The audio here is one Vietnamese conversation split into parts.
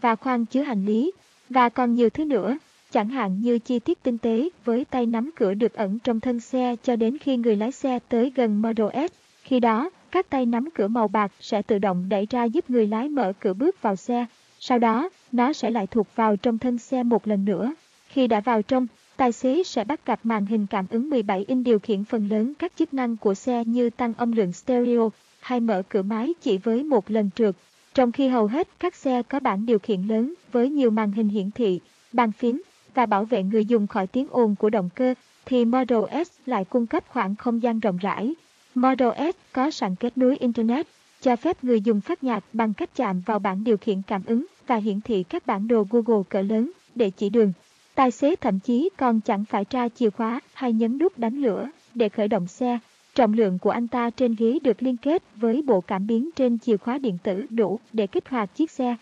và khoang chứa hành lý, và còn nhiều thứ nữa, chẳng hạn như chi tiết tinh tế với tay nắm cửa được ẩn trong thân xe cho đến khi người lái xe tới gần Model S. Khi đó, các tay nắm cửa màu bạc sẽ tự động đẩy ra giúp người lái mở cửa bước vào xe. Sau đó, nó sẽ lại thuộc vào trong thân xe một lần nữa. Khi đã vào trong, tài xế sẽ bắt gặp màn hình cảm ứng 17 inch điều khiển phần lớn các chức năng của xe như tăng âm lượng stereo hay mở cửa máy chỉ với một lần trượt. Trong khi hầu hết các xe có bảng điều khiển lớn với nhiều màn hình hiển thị, bàn phím và bảo vệ người dùng khỏi tiếng ồn của động cơ, thì Model S lại cung cấp khoảng không gian rộng rãi. Model S có sẵn kết nối Internet, cho phép người dùng phát nhạc bằng cách chạm vào bảng điều khiển cảm ứng và hiển thị các bản đồ Google cỡ lớn để chỉ đường. Tài xế thậm chí còn chẳng phải tra chìa khóa hay nhấn nút đánh lửa để khởi động xe. Trọng lượng của anh ta trên ghế được liên kết với bộ cảm biến trên chìa khóa điện tử đủ để kích hoạt chiếc xe.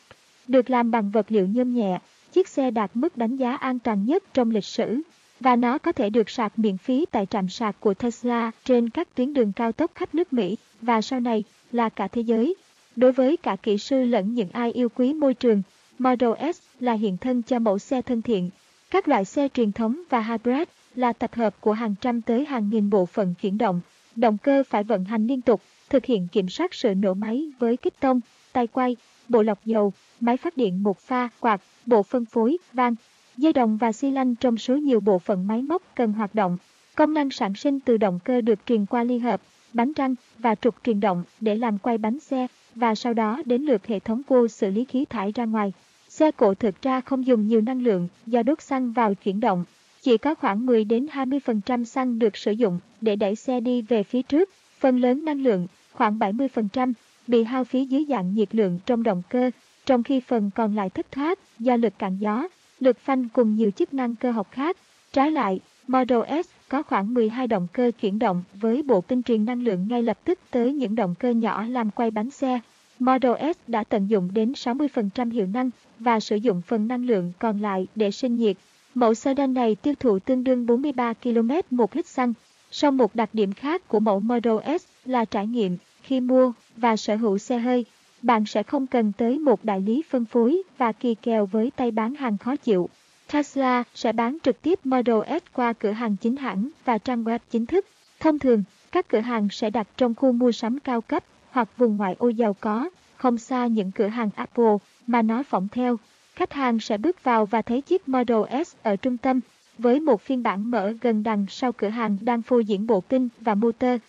Được làm bằng vật liệu nhôm nhẹ, chiếc xe đạt mức đánh giá an toàn nhất trong lịch sử và nó có thể được sạc miễn phí tại trạm sạc của Tesla trên các tuyến đường cao tốc khắp nước Mỹ và sau này là cả thế giới. Đối với cả kỹ sư lẫn những ai yêu quý môi trường, Model S là hiện thân cho mẫu xe thân thiện. Các loại xe truyền thống và hybrid là tập hợp của hàng trăm tới hàng nghìn bộ phận chuyển động. Động cơ phải vận hành liên tục, thực hiện kiểm soát sự nổ máy với kích tông, tay quay, bộ lọc dầu, máy phát điện một pha, quạt, bộ phân phối, van, dây đồng và xi lanh trong số nhiều bộ phận máy móc cần hoạt động. Công năng sản sinh từ động cơ được truyền qua ly hợp, bánh răng và trục truyền động để làm quay bánh xe và sau đó đến lượt hệ thống vô xử lý khí thải ra ngoài. Xe cộ thực ra không dùng nhiều năng lượng do đốt xăng vào chuyển động. Chỉ có khoảng 10 đến 20% xăng được sử dụng để đẩy xe đi về phía trước. Phần lớn năng lượng, khoảng 70%, bị hao phí dưới dạng nhiệt lượng trong động cơ, trong khi phần còn lại thất thoát do lực cản gió, lực phanh cùng nhiều chức năng cơ học khác. Trái lại, Model S có khoảng 12 động cơ chuyển động với bộ tinh truyền năng lượng ngay lập tức tới những động cơ nhỏ làm quay bánh xe. Model S đã tận dụng đến 60% hiệu năng và sử dụng phần năng lượng còn lại để sinh nhiệt. Mẫu sedan này tiêu thụ tương đương 43 km một lít xăng. Song một đặc điểm khác của mẫu Model S là trải nghiệm khi mua và sở hữu xe hơi. Bạn sẽ không cần tới một đại lý phân phối và kỳ kèo với tay bán hàng khó chịu. Tesla sẽ bán trực tiếp Model S qua cửa hàng chính hãng và trang web chính thức. Thông thường, các cửa hàng sẽ đặt trong khu mua sắm cao cấp hoặc vùng ngoại ô giàu có, không xa những cửa hàng Apple mà nó phỏng theo. Khách hàng sẽ bước vào và thấy chiếc Model S ở trung tâm, với một phiên bản mở gần đằng sau cửa hàng đang phô diễn bộ kinh và motor.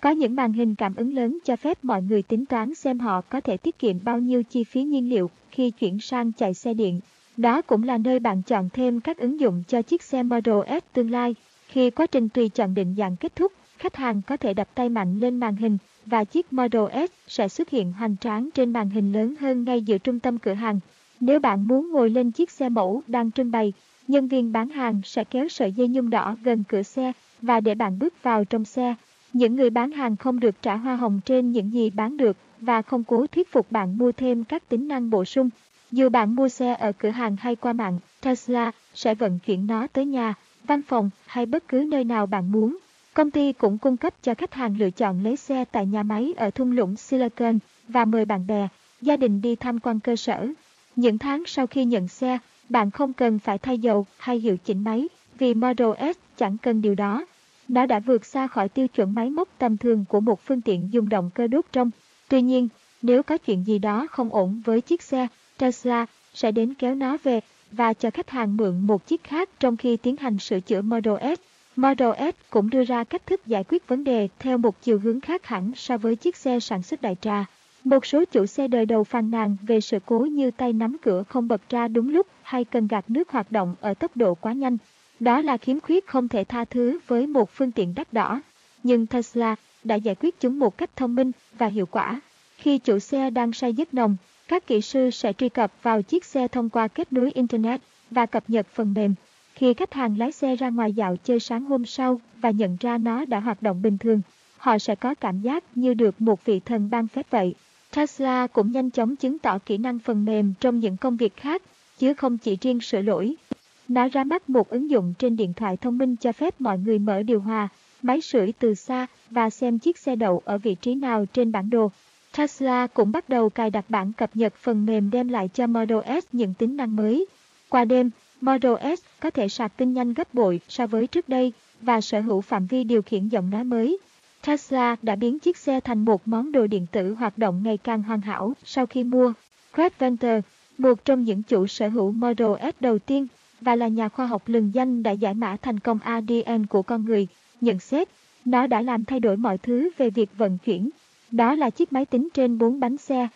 Có những màn hình cảm ứng lớn cho phép mọi người tính toán xem họ có thể tiết kiệm bao nhiêu chi phí nhiên liệu khi chuyển sang chạy xe điện. Đó cũng là nơi bạn chọn thêm các ứng dụng cho chiếc xe Model S tương lai. Khi quá trình tùy chọn định dạng kết thúc, khách hàng có thể đập tay mạnh lên màn hình và chiếc Model S sẽ xuất hiện hoành tráng trên màn hình lớn hơn ngay giữa trung tâm cửa hàng. Nếu bạn muốn ngồi lên chiếc xe mẫu đang trưng bày, nhân viên bán hàng sẽ kéo sợi dây nhung đỏ gần cửa xe và để bạn bước vào trong xe. Những người bán hàng không được trả hoa hồng trên những gì bán được và không cố thuyết phục bạn mua thêm các tính năng bổ sung. Dù bạn mua xe ở cửa hàng hay qua mạng, Tesla sẽ vận chuyển nó tới nhà, văn phòng hay bất cứ nơi nào bạn muốn. Công ty cũng cung cấp cho khách hàng lựa chọn lấy xe tại nhà máy ở thung lũng Silicon và mời bạn bè, gia đình đi tham quan cơ sở. Những tháng sau khi nhận xe, bạn không cần phải thay dầu hay hiệu chỉnh máy, vì Model S chẳng cần điều đó. Nó đã vượt xa khỏi tiêu chuẩn máy móc tầm thường của một phương tiện dùng động cơ đốt trong. Tuy nhiên, nếu có chuyện gì đó không ổn với chiếc xe, Tesla sẽ đến kéo nó về và cho khách hàng mượn một chiếc khác trong khi tiến hành sửa chữa Model S. Model S cũng đưa ra cách thức giải quyết vấn đề theo một chiều hướng khác hẳn so với chiếc xe sản xuất đại trà. Một số chủ xe đời đầu phàn nàn về sự cố như tay nắm cửa không bật ra đúng lúc hay cần gạt nước hoạt động ở tốc độ quá nhanh. Đó là khiếm khuyết không thể tha thứ với một phương tiện đắt đỏ. Nhưng Tesla đã giải quyết chúng một cách thông minh và hiệu quả. Khi chủ xe đang say giấc nồng, các kỹ sư sẽ truy cập vào chiếc xe thông qua kết nối Internet và cập nhật phần mềm. Khi khách hàng lái xe ra ngoài dạo chơi sáng hôm sau và nhận ra nó đã hoạt động bình thường, họ sẽ có cảm giác như được một vị thần ban phép vậy. Tesla cũng nhanh chóng chứng tỏ kỹ năng phần mềm trong những công việc khác, chứ không chỉ riêng sửa lỗi. Nó ra mắt một ứng dụng trên điện thoại thông minh cho phép mọi người mở điều hòa, máy sưởi từ xa và xem chiếc xe đậu ở vị trí nào trên bản đồ. Tesla cũng bắt đầu cài đặt bản cập nhật phần mềm đem lại cho Model S những tính năng mới. Qua đêm, Model S có thể sạc pin nhanh gấp bội so với trước đây và sở hữu phạm vi điều khiển giọng nói mới. Tesla đã biến chiếc xe thành một món đồ điện tử hoạt động ngày càng hoàn hảo sau khi mua. Craig Venter, một trong những chủ sở hữu Model S đầu tiên và là nhà khoa học lừng danh đã giải mã thành công ADN của con người, nhận xét, nó đã làm thay đổi mọi thứ về việc vận chuyển. Đó là chiếc máy tính trên bốn bánh xe.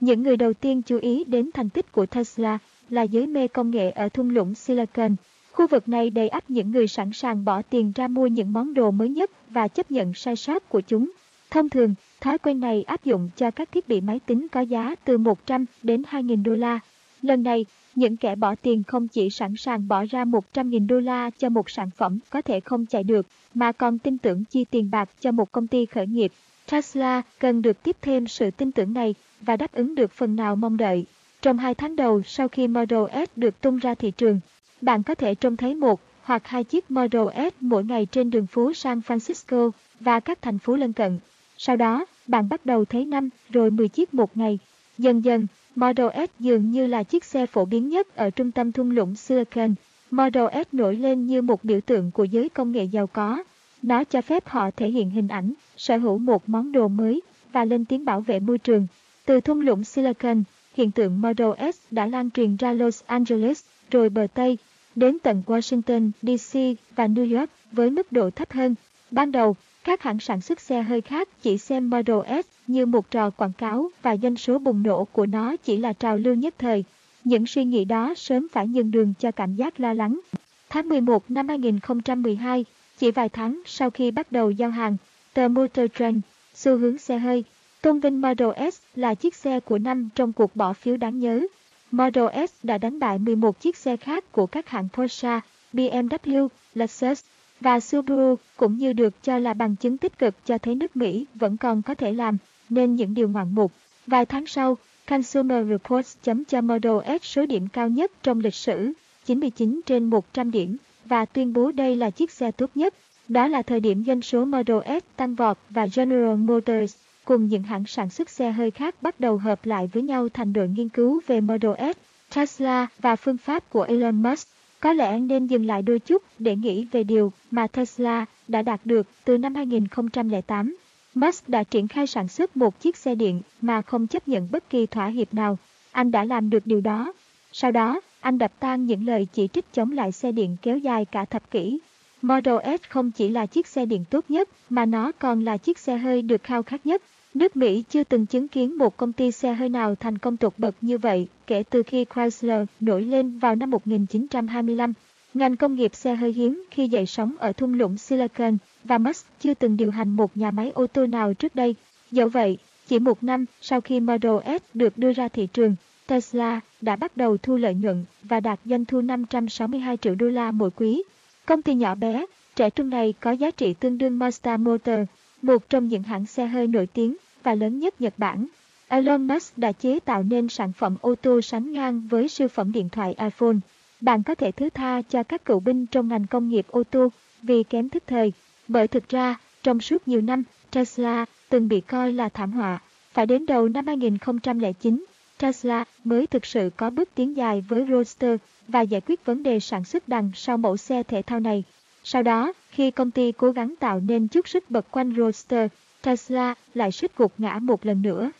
Những người đầu tiên chú ý đến thành tích của Tesla là giới mê công nghệ ở thung lũng Silicon. Khu vực này đầy ắp những người sẵn sàng bỏ tiền ra mua những món đồ mới nhất và chấp nhận sai sót của chúng. Thông thường, thói quen này áp dụng cho các thiết bị máy tính có giá từ 100 đến 2.000 đô la. Lần này, những kẻ bỏ tiền không chỉ sẵn sàng bỏ ra 100.000 đô la cho một sản phẩm có thể không chạy được, mà còn tin tưởng chi tiền bạc cho một công ty khởi nghiệp. Tesla cần được tiếp thêm sự tin tưởng này và đáp ứng được phần nào mong đợi. Trong hai tháng đầu sau khi Model S được tung ra thị trường, bạn có thể trông thấy một hoặc hai chiếc Model S mỗi ngày trên đường phố San Francisco và các thành phố lân cận. Sau đó, bạn bắt đầu thấy 5 rồi 10 chiếc một ngày. Dần dần, Model S dường như là chiếc xe phổ biến nhất ở trung tâm thung lũng Silicon. Model S nổi lên như một biểu tượng của giới công nghệ giàu có. Nó cho phép họ thể hiện hình ảnh, sở hữu một món đồ mới và lên tiếng bảo vệ môi trường. Từ thung lũng Silicon, hiện tượng Model S đã lan truyền ra Los Angeles, rồi bờ Tây, đến tận Washington, D.C. và New York với mức độ thấp hơn. Ban đầu, các hãng sản xuất xe hơi khác chỉ xem Model S như một trò quảng cáo và doanh số bùng nổ của nó chỉ là trào lưu nhất thời. Những suy nghĩ đó sớm phải nhường đường cho cảm giác lo lắng. Tháng 11 năm 2012, chỉ vài tháng sau khi bắt đầu giao hàng, tờ Motor Trend, xu hướng xe hơi, tôn vinh Model S là chiếc xe của năm trong cuộc bỏ phiếu đáng nhớ. Model S đã đánh bại 11 chiếc xe khác của các hãng Porsche, BMW, Lexus và Subaru cũng như được cho là bằng chứng tích cực cho thấy nước Mỹ vẫn còn có thể làm nên những điều ngoạn mục. Vài tháng sau, Consumer Reports chấm cho Model S số điểm cao nhất trong lịch sử, 99 trên 100 điểm, và tuyên bố đây là chiếc xe tốt nhất. Đó là thời điểm doanh số Model S tăng vọt và General Motors cùng những hãng sản xuất xe hơi khác bắt đầu hợp lại với nhau thành đội nghiên cứu về Model S, Tesla và phương pháp của Elon Musk. Có lẽ nên dừng lại đôi chút để nghĩ về điều mà Tesla đã đạt được từ năm 2008. Musk đã triển khai sản xuất một chiếc xe điện mà không chấp nhận bất kỳ thỏa hiệp nào. Anh đã làm được điều đó. Sau đó, anh đập tan những lời chỉ trích chống lại xe điện kéo dài cả thập kỷ. Model S không chỉ là chiếc xe điện tốt nhất, mà nó còn là chiếc xe hơi được khao khát nhất. Nước Mỹ chưa từng chứng kiến một công ty xe hơi nào thành công tột bậc như vậy kể từ khi Chrysler nổi lên vào năm 1925. Ngành công nghiệp xe hơi hiếm khi dậy sóng ở thung lũng Silicon và Musk chưa từng điều hành một nhà máy ô tô nào trước đây. Dẫu vậy, chỉ một năm sau khi Model S được đưa ra thị trường, Tesla đã bắt đầu thu lợi nhuận và đạt doanh thu 562 triệu đô la mỗi quý. Công ty nhỏ bé, trẻ trung này có giá trị tương đương Mazda Motor, một trong những hãng xe hơi nổi tiếng và lớn nhất Nhật Bản. Elon Musk đã chế tạo nên sản phẩm ô tô sánh ngang với siêu phẩm điện thoại iPhone. Bạn có thể thứ tha cho các cựu binh trong ngành công nghiệp ô tô vì kém thức thời, bởi thực ra, trong suốt nhiều năm, Tesla từng bị coi là thảm họa. Phải đến đầu năm 2009, Tesla mới thực sự có bước tiến dài với Roadster và giải quyết vấn đề sản xuất đằng sau mẫu xe thể thao này. Sau đó, khi công ty cố gắng tạo nên chút sức bật quanh Roadster, Tesla lại suýt gục ngã một lần nữa.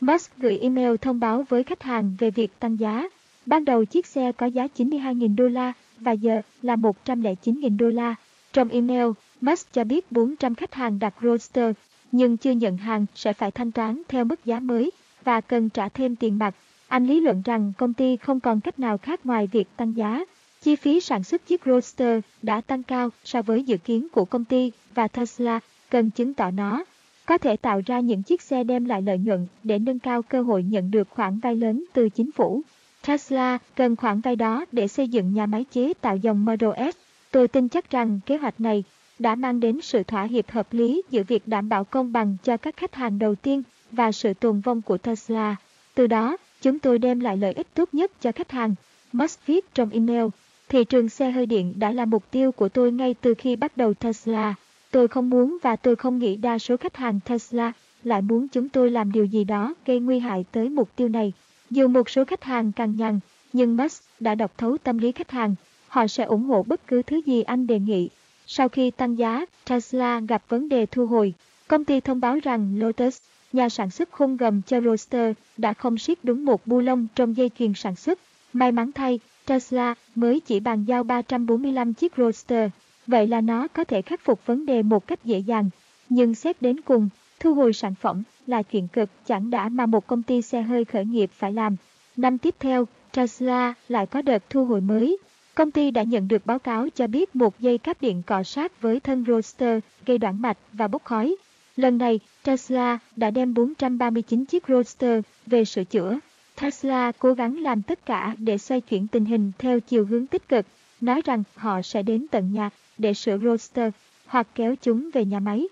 Musk gửi email thông báo với khách hàng về việc tăng giá. Ban đầu chiếc xe có giá 92.000 đô la và giờ là 109.000 đô la. Trong email, Musk cho biết 400 khách hàng đặt Roadster nhưng chưa nhận hàng sẽ phải thanh toán theo mức giá mới và cần trả thêm tiền mặt. Anh lý luận rằng công ty không còn cách nào khác ngoài việc tăng giá. Chi phí sản xuất chiếc Roadster đã tăng cao so với dự kiến của công ty và Tesla, cần chứng tỏ nó có thể tạo ra những chiếc xe đem lại lợi nhuận để nâng cao cơ hội nhận được khoản vay lớn từ chính phủ. Tesla cần khoản vay đó để xây dựng nhà máy chế tạo dòng Model S. Tôi tin chắc rằng kế hoạch này đã mang đến sự thỏa hiệp hợp lý giữa việc đảm bảo công bằng cho các khách hàng đầu tiên và sự tồn vong của Tesla. Từ đó, chúng tôi đem lại lợi ích tốt nhất cho khách hàng. Musk viết trong email, thị trường xe hơi điện đã là mục tiêu của tôi ngay từ khi bắt đầu Tesla. Tôi không muốn và tôi không nghĩ đa số khách hàng Tesla lại muốn chúng tôi làm điều gì đó gây nguy hại tới mục tiêu này. Dù một số khách hàng càng nhằn, nhưng Musk đã đọc thấu tâm lý khách hàng. Họ sẽ ủng hộ bất cứ thứ gì anh đề nghị. Sau khi tăng giá, Tesla gặp vấn đề thu hồi. Công ty thông báo rằng Lotus, nhà sản xuất khung gầm cho Roadster, đã không siết đúng một bu lông trong dây chuyền sản xuất. May mắn thay, Tesla mới chỉ bàn giao 345 chiếc Roadster. Vậy là nó có thể khắc phục vấn đề một cách dễ dàng. Nhưng xét đến cùng, thu hồi sản phẩm là chuyện cực chẳng đã mà một công ty xe hơi khởi nghiệp phải làm. Năm tiếp theo, Tesla lại có đợt thu hồi mới. Công ty đã nhận được báo cáo cho biết một dây cáp điện cọ sát với thân Roadster gây đoạn mạch và bốc khói. Lần này, Tesla đã đem 439 chiếc Roadster về sửa chữa. Tesla cố gắng làm tất cả để xoay chuyển tình hình theo chiều hướng tích cực, nói rằng họ sẽ đến tận nhà để sửa Roadster hoặc kéo chúng về nhà máy.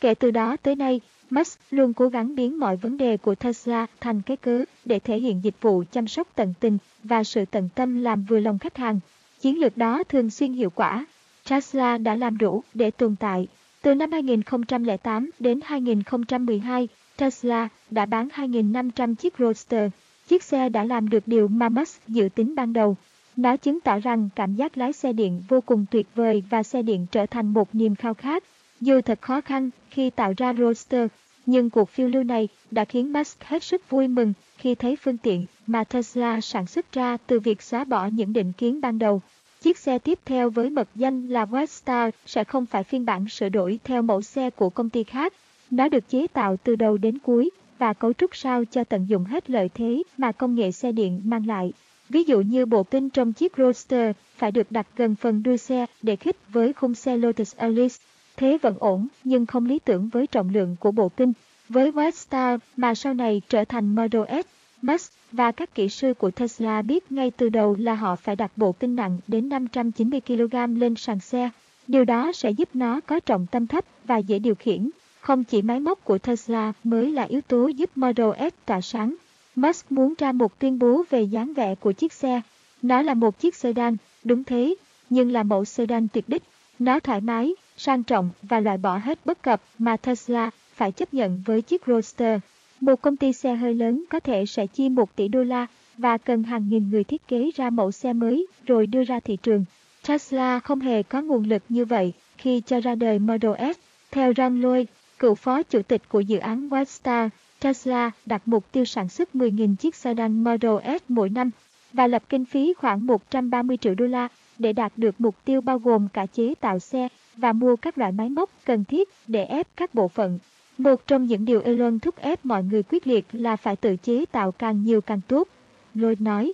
Kể từ đó tới nay, Musk luôn cố gắng biến mọi vấn đề của Tesla thành cái cớ để thể hiện dịch vụ chăm sóc tận tình và sự tận tâm làm vừa lòng khách hàng. Chiến lược đó thường xuyên hiệu quả. Tesla đã làm đủ để tồn tại. Từ năm 2008 đến 2012, Tesla đã bán 2.500 chiếc Roadster. Chiếc xe đã làm được điều mà Musk dự tính ban đầu. Nó chứng tỏ rằng cảm giác lái xe điện vô cùng tuyệt vời và xe điện trở thành một niềm khao khát. Dù thật khó khăn khi tạo ra Roadster, nhưng cuộc phiêu lưu này đã khiến Musk hết sức vui mừng khi thấy phương tiện mà Tesla sản xuất ra từ việc xóa bỏ những định kiến ban đầu. Chiếc xe tiếp theo với mật danh là White Star sẽ không phải phiên bản sửa đổi theo mẫu xe của công ty khác. Nó được chế tạo từ đầu đến cuối và cấu trúc sao cho tận dụng hết lợi thế mà công nghệ xe điện mang lại. Ví dụ như bộ kinh trong chiếc Roadster phải được đặt gần phần đuôi xe để khích với khung xe Lotus Elise. Thế vẫn ổn nhưng không lý tưởng với trọng lượng của bộ kinh. Với White Star mà sau này trở thành Model S, Max và các kỹ sư của Tesla biết ngay từ đầu là họ phải đặt bộ pin nặng đến 590 kg lên sàn xe. Điều đó sẽ giúp nó có trọng tâm thấp và dễ điều khiển. Không chỉ máy móc của Tesla mới là yếu tố giúp Model S tỏa sáng. Musk muốn ra một tuyên bố về dáng vẻ của chiếc xe. Nó là một chiếc sedan, đúng thế, nhưng là mẫu sedan tuyệt đích. Nó thoải mái, sang trọng và loại bỏ hết bất cập mà Tesla phải chấp nhận với chiếc Roadster. Một công ty xe hơi lớn có thể sẽ chi 1 tỷ đô la và cần hàng nghìn người thiết kế ra mẫu xe mới rồi đưa ra thị trường. Tesla không hề có nguồn lực như vậy khi cho ra đời Model S. Theo Ron Lloyd, cựu phó chủ tịch của dự án White Star, Tesla đặt mục tiêu sản xuất 10.000 chiếc sedan Model S mỗi năm và lập kinh phí khoảng 130 triệu đô la để đạt được mục tiêu bao gồm cả chế tạo xe và mua các loại máy móc cần thiết để ép các bộ phận. Một trong những điều Elon thúc ép mọi người quyết liệt là phải tự chế tạo càng nhiều càng tốt. Lloyd nói,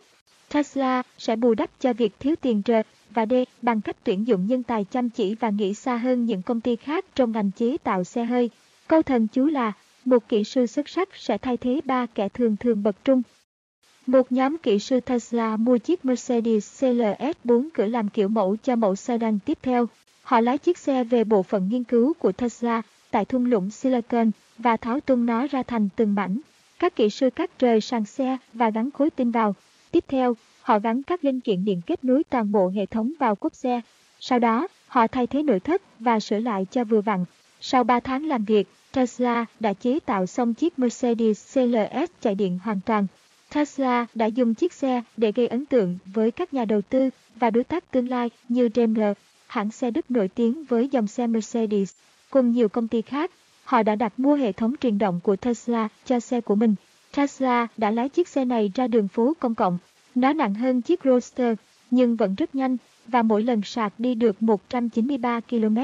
Tesla sẽ bù đắp cho việc thiếu tiền trợ và D bằng cách tuyển dụng nhân tài chăm chỉ và nghĩ xa hơn những công ty khác trong ngành chế tạo xe hơi. Câu thần chú là, một kỹ sư xuất sắc sẽ thay thế ba kẻ thường thường bậc trung. Một nhóm kỹ sư Tesla mua chiếc Mercedes CLS 4 cửa làm kiểu mẫu cho mẫu sedan tiếp theo. Họ lái chiếc xe về bộ phận nghiên cứu của Tesla tại thung lũng Silicon và tháo tung nó ra thành từng mảnh. Các kỹ sư cắt rời sàn xe và gắn khối tinh vào. Tiếp theo, họ gắn các linh kiện điện kết nối toàn bộ hệ thống vào cốp xe. Sau đó, họ thay thế nội thất và sửa lại cho vừa vặn. Sau 3 tháng làm việc, Tesla đã chế tạo xong chiếc Mercedes CLS chạy điện hoàn toàn. Tesla đã dùng chiếc xe để gây ấn tượng với các nhà đầu tư và đối tác tương lai như Daimler, hãng xe Đức nổi tiếng với dòng xe Mercedes. Cùng nhiều công ty khác, họ đã đặt mua hệ thống truyền động của Tesla cho xe của mình. Tesla đã lái chiếc xe này ra đường phố công cộng. Nó nặng hơn chiếc Roadster, nhưng vẫn rất nhanh và mỗi lần sạc đi được 193 km.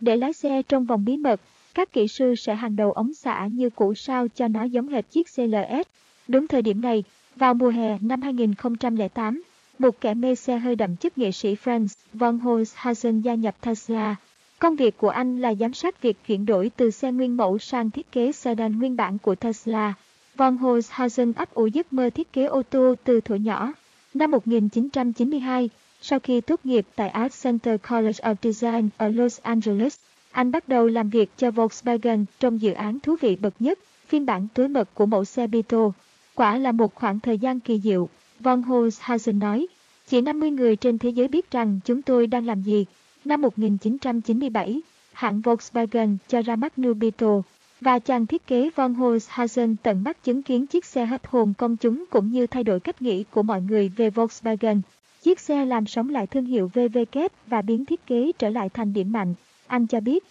Để lái xe trong vòng bí mật, các kỹ sư sẽ hàng đầu ống xả như cũ sao cho nó giống hệt chiếc CLS. Đúng thời điểm này, vào mùa hè năm 2008, một kẻ mê xe hơi đậm chất nghệ sĩ Franz von Holzhausen gia nhập Tesla. Công việc của anh là giám sát việc chuyển đổi từ xe nguyên mẫu sang thiết kế sedan nguyên bản của Tesla. Von Holzhausen ấp ủ giấc mơ thiết kế ô tô từ thuở nhỏ. Năm 1992, sau khi tốt nghiệp tại Art Center College of Design ở Los Angeles, anh bắt đầu làm việc cho Volkswagen trong dự án thú vị bậc nhất, phiên bản tối mật của mẫu xe Beetle. Quả là một khoảng thời gian kỳ diệu, von Holzhausen nói. Chỉ 50 người trên thế giới biết rằng chúng tôi đang làm gì. Năm 1997, hãng Volkswagen cho ra mắt New Beetle Và chàng thiết kế von Holzhausen tận mắt chứng kiến chiếc xe hấp hồn công chúng cũng như thay đổi cách nghĩ của mọi người về Volkswagen. Chiếc xe làm sống lại thương hiệu VW kép và biến thiết kế trở lại thành điểm mạnh. Anh cho biết,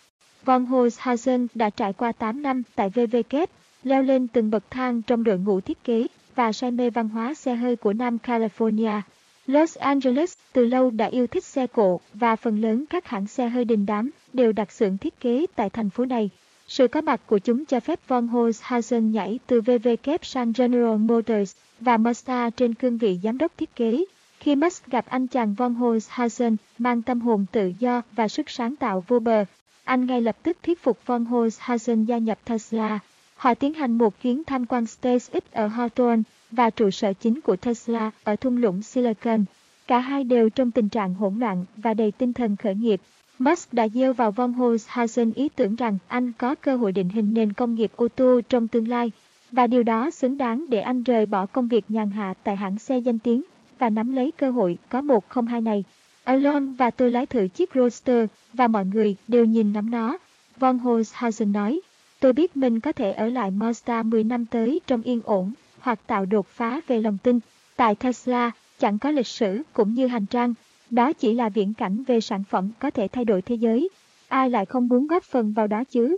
von Holzhausen đã trải qua 8 năm tại VW kép, leo lên từng bậc thang trong đội ngũ thiết kế và say mê văn hóa xe hơi của Nam California. Los Angeles từ lâu đã yêu thích xe cộ và phần lớn các hãng xe hơi đình đám đều đặt xưởng thiết kế tại thành phố này. Sự có mặt của chúng cho phép von Holzhausen nhảy từ VW kép sang General Motors và Mazda trên cương vị giám đốc thiết kế. Khi Musk gặp anh chàng von Holzhausen mang tâm hồn tự do và sức sáng tạo vô bờ, anh ngay lập tức thuyết phục von Holzhausen gia nhập Tesla. Họ tiến hành một chuyến tham quan SpaceX ở Hawthorne và trụ sở chính của Tesla ở thung lũng Silicon. Cả hai đều trong tình trạng hỗn loạn và đầy tinh thần khởi nghiệp. Musk đã gieo vào von Holzhausen ý tưởng rằng anh có cơ hội định hình nền công nghiệp ô tô trong tương lai, và điều đó xứng đáng để anh rời bỏ công việc nhàn hạ tại hãng xe danh tiếng và nắm lấy cơ hội có một không hai này. Elon và tôi lái thử chiếc Roadster và mọi người đều nhìn nắm nó. Von Holzhausen nói, tôi biết mình có thể ở lại Mazda 10 năm tới trong yên ổn hoặc tạo đột phá về lòng tin. Tại Tesla, chẳng có lịch sử cũng như hành trang. Đó chỉ là viễn cảnh về sản phẩm có thể thay đổi thế giới. Ai lại không muốn góp phần vào đó chứ?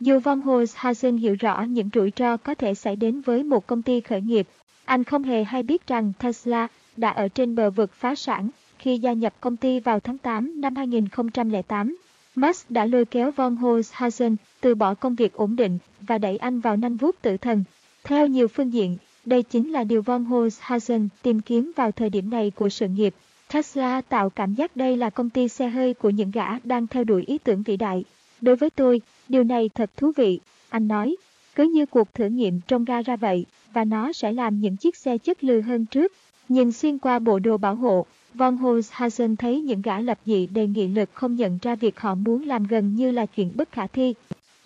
Dù von Holzhausen hiểu rõ những rủi ro có thể xảy đến với một công ty khởi nghiệp, anh không hề hay biết rằng Tesla đã ở trên bờ vực phá sản khi gia nhập công ty vào tháng 8 năm 2008. Musk đã lôi kéo von Holzhausen từ bỏ công việc ổn định và đẩy anh vào nanh vuốt tử thần. Theo nhiều phương diện, đây chính là điều von Holzhausen tìm kiếm vào thời điểm này của sự nghiệp. Tesla tạo cảm giác đây là công ty xe hơi của những gã đang theo đuổi ý tưởng vĩ đại. Đối với tôi, điều này thật thú vị, anh nói. Cứ như cuộc thử nghiệm trong gara vậy, và nó sẽ làm những chiếc xe chất lư hơn trước. Nhìn xuyên qua bộ đồ bảo hộ, von Holzhausen thấy những gã lập dị đề nghị lực không nhận ra việc họ muốn làm gần như là chuyện bất khả thi.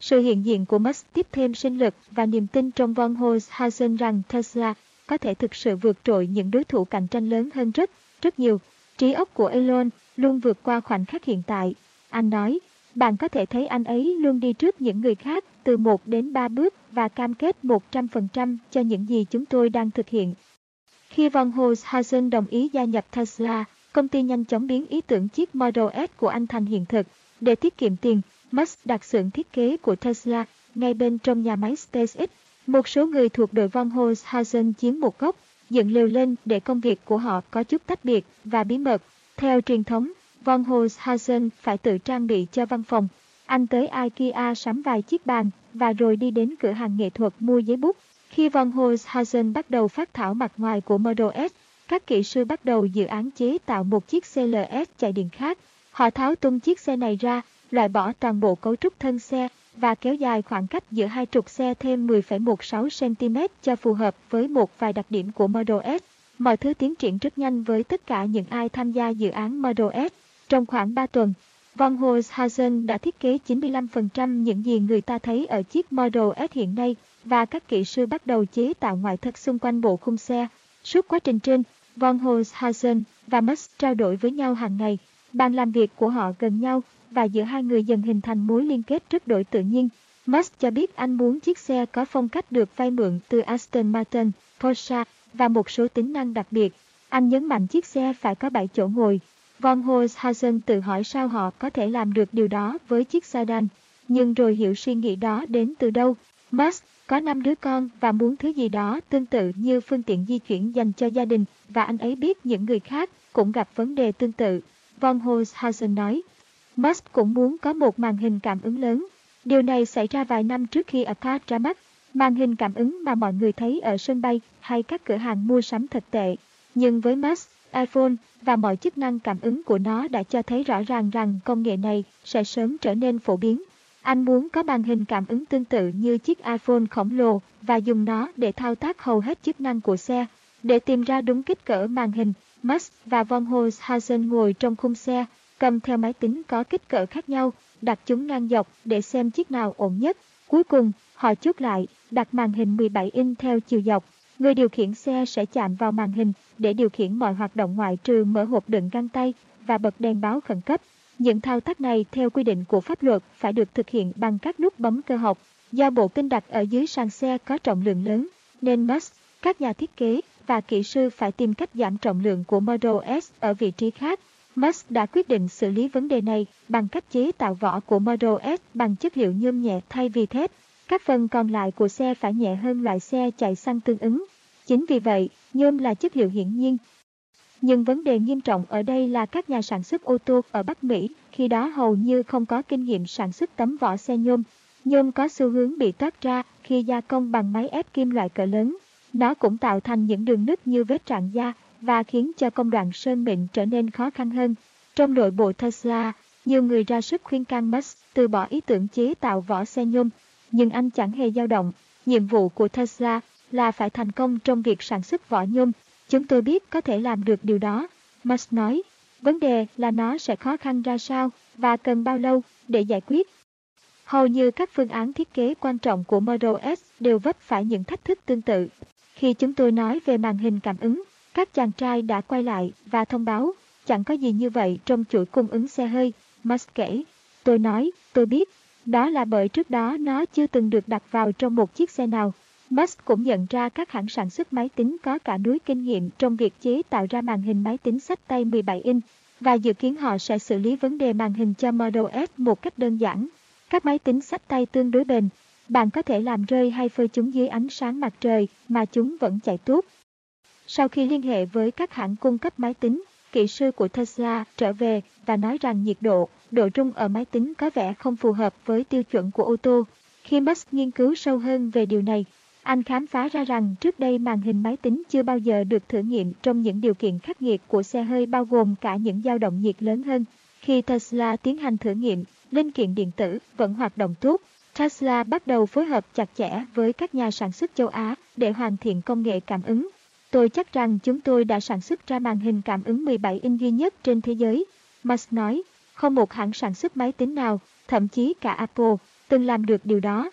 Sự hiện diện của Musk tiếp thêm sinh lực và niềm tin trong von Holzhausen rằng Tesla có thể thực sự vượt trội những đối thủ cạnh tranh lớn hơn rất, rất nhiều. Trí óc của Elon luôn vượt qua khoảnh khắc hiện tại. Anh nói, bạn có thể thấy anh ấy luôn đi trước những người khác từ 1 đến 3 bước và cam kết 100% cho những gì chúng tôi đang thực hiện. Khi von Holzhausen đồng ý gia nhập Tesla, công ty nhanh chóng biến ý tưởng chiếc Model S của anh thành hiện thực. Để tiết kiệm tiền, Musk đặt xưởng thiết kế của Tesla ngay bên trong nhà máy SpaceX. Một số người thuộc đội von Holzhausen chiếm một góc, dựng lều lên để công việc của họ có chút tách biệt và bí mật. Theo truyền thống, von Holzhausen phải tự trang bị cho văn phòng. Anh tới IKEA sắm vài chiếc bàn và rồi đi đến cửa hàng nghệ thuật mua giấy bút. Khi von Holzhausen bắt đầu phát thảo mặt ngoài của Model S, các kỹ sư bắt đầu dự án chế tạo một chiếc CLS chạy điện khác. Họ tháo tung chiếc xe này ra loại bỏ toàn bộ cấu trúc thân xe và kéo dài khoảng cách giữa hai trục xe thêm 10,16 cm cho phù hợp với một vài đặc điểm của Model S. Mọi thứ tiến triển rất nhanh với tất cả những ai tham gia dự án Model S. Trong khoảng 3 tuần, Von Holzhausen đã thiết kế 95% những gì người ta thấy ở chiếc Model S hiện nay và các kỹ sư bắt đầu chế tạo ngoại thất xung quanh bộ khung xe. Suốt quá trình trên, Von Holzhausen và Musk trao đổi với nhau hàng ngày. Bàn làm việc của họ gần nhau và giữa hai người dần hình thành mối liên kết rất đổi tự nhiên. Musk cho biết anh muốn chiếc xe có phong cách được vay mượn từ Aston Martin, Porsche và một số tính năng đặc biệt. Anh nhấn mạnh chiếc xe phải có 7 chỗ ngồi. Von Holzhausen tự hỏi sao họ có thể làm được điều đó với chiếc sedan, nhưng rồi hiểu suy nghĩ đó đến từ đâu. Musk có 5 đứa con và muốn thứ gì đó tương tự như phương tiện di chuyển dành cho gia đình và anh ấy biết những người khác cũng gặp vấn đề tương tự. Von Holzhausen nói, Musk cũng muốn có một màn hình cảm ứng lớn. Điều này xảy ra vài năm trước khi iPad ra mắt. Màn hình cảm ứng mà mọi người thấy ở sân bay hay các cửa hàng mua sắm thật tệ. Nhưng với Musk, iPhone và mọi chức năng cảm ứng của nó đã cho thấy rõ ràng rằng công nghệ này sẽ sớm trở nên phổ biến. Anh muốn có màn hình cảm ứng tương tự như chiếc iPhone khổng lồ và dùng nó để thao tác hầu hết chức năng của xe. Để tìm ra đúng kích cỡ màn hình, Musk và von Holzhausen ngồi trong khung xe cầm theo máy tính có kích cỡ khác nhau, đặt chúng ngang dọc để xem chiếc nào ổn nhất. Cuối cùng, họ chốt lại, đặt màn hình 17 inch theo chiều dọc. Người điều khiển xe sẽ chạm vào màn hình để điều khiển mọi hoạt động ngoại trừ mở hộp đựng găng tay và bật đèn báo khẩn cấp. Những thao tác này theo quy định của pháp luật phải được thực hiện bằng các nút bấm cơ học. Do bộ kinh đặt ở dưới sàn xe có trọng lượng lớn, nên Musk, các nhà thiết kế và kỹ sư phải tìm cách giảm trọng lượng của Model S ở vị trí khác. Musk đã quyết định xử lý vấn đề này bằng cách chế tạo vỏ của Model S bằng chất liệu nhôm nhẹ thay vì thép. Các phần còn lại của xe phải nhẹ hơn loại xe chạy xăng tương ứng. Chính vì vậy, nhôm là chất liệu hiển nhiên. Nhưng vấn đề nghiêm trọng ở đây là các nhà sản xuất ô tô ở Bắc Mỹ khi đó hầu như không có kinh nghiệm sản xuất tấm vỏ xe nhôm. Nhôm có xu hướng bị toát ra khi gia công bằng máy ép kim loại cỡ lớn. Nó cũng tạo thành những đường nứt như vết trạng da và khiến cho công đoạn sơn mịn trở nên khó khăn hơn. Trong nội bộ Tesla, nhiều người ra sức khuyên can Musk từ bỏ ý tưởng chế tạo vỏ xe nhôm, nhưng anh chẳng hề dao động. Nhiệm vụ của Tesla là phải thành công trong việc sản xuất vỏ nhôm. Chúng tôi biết có thể làm được điều đó, Musk nói. Vấn đề là nó sẽ khó khăn ra sao và cần bao lâu để giải quyết. Hầu như các phương án thiết kế quan trọng của Model S đều vấp phải những thách thức tương tự. Khi chúng tôi nói về màn hình cảm ứng, các chàng trai đã quay lại và thông báo, chẳng có gì như vậy trong chuỗi cung ứng xe hơi, Musk kể. Tôi nói, tôi biết, đó là bởi trước đó nó chưa từng được đặt vào trong một chiếc xe nào. Musk cũng nhận ra các hãng sản xuất máy tính có cả núi kinh nghiệm trong việc chế tạo ra màn hình máy tính sách tay 17 inch và dự kiến họ sẽ xử lý vấn đề màn hình cho Model S một cách đơn giản. Các máy tính sách tay tương đối bền, bạn có thể làm rơi hay phơi chúng dưới ánh sáng mặt trời mà chúng vẫn chạy tốt. Sau khi liên hệ với các hãng cung cấp máy tính, kỹ sư của Tesla trở về và nói rằng nhiệt độ, độ rung ở máy tính có vẻ không phù hợp với tiêu chuẩn của ô tô. Khi Musk nghiên cứu sâu hơn về điều này, anh khám phá ra rằng trước đây màn hình máy tính chưa bao giờ được thử nghiệm trong những điều kiện khắc nghiệt của xe hơi bao gồm cả những dao động nhiệt lớn hơn. Khi Tesla tiến hành thử nghiệm, linh kiện điện tử vẫn hoạt động tốt. Tesla bắt đầu phối hợp chặt chẽ với các nhà sản xuất châu Á để hoàn thiện công nghệ cảm ứng. Tôi chắc rằng chúng tôi đã sản xuất ra màn hình cảm ứng 17 inch duy nhất trên thế giới. Musk nói, không một hãng sản xuất máy tính nào, thậm chí cả Apple, từng làm được điều đó.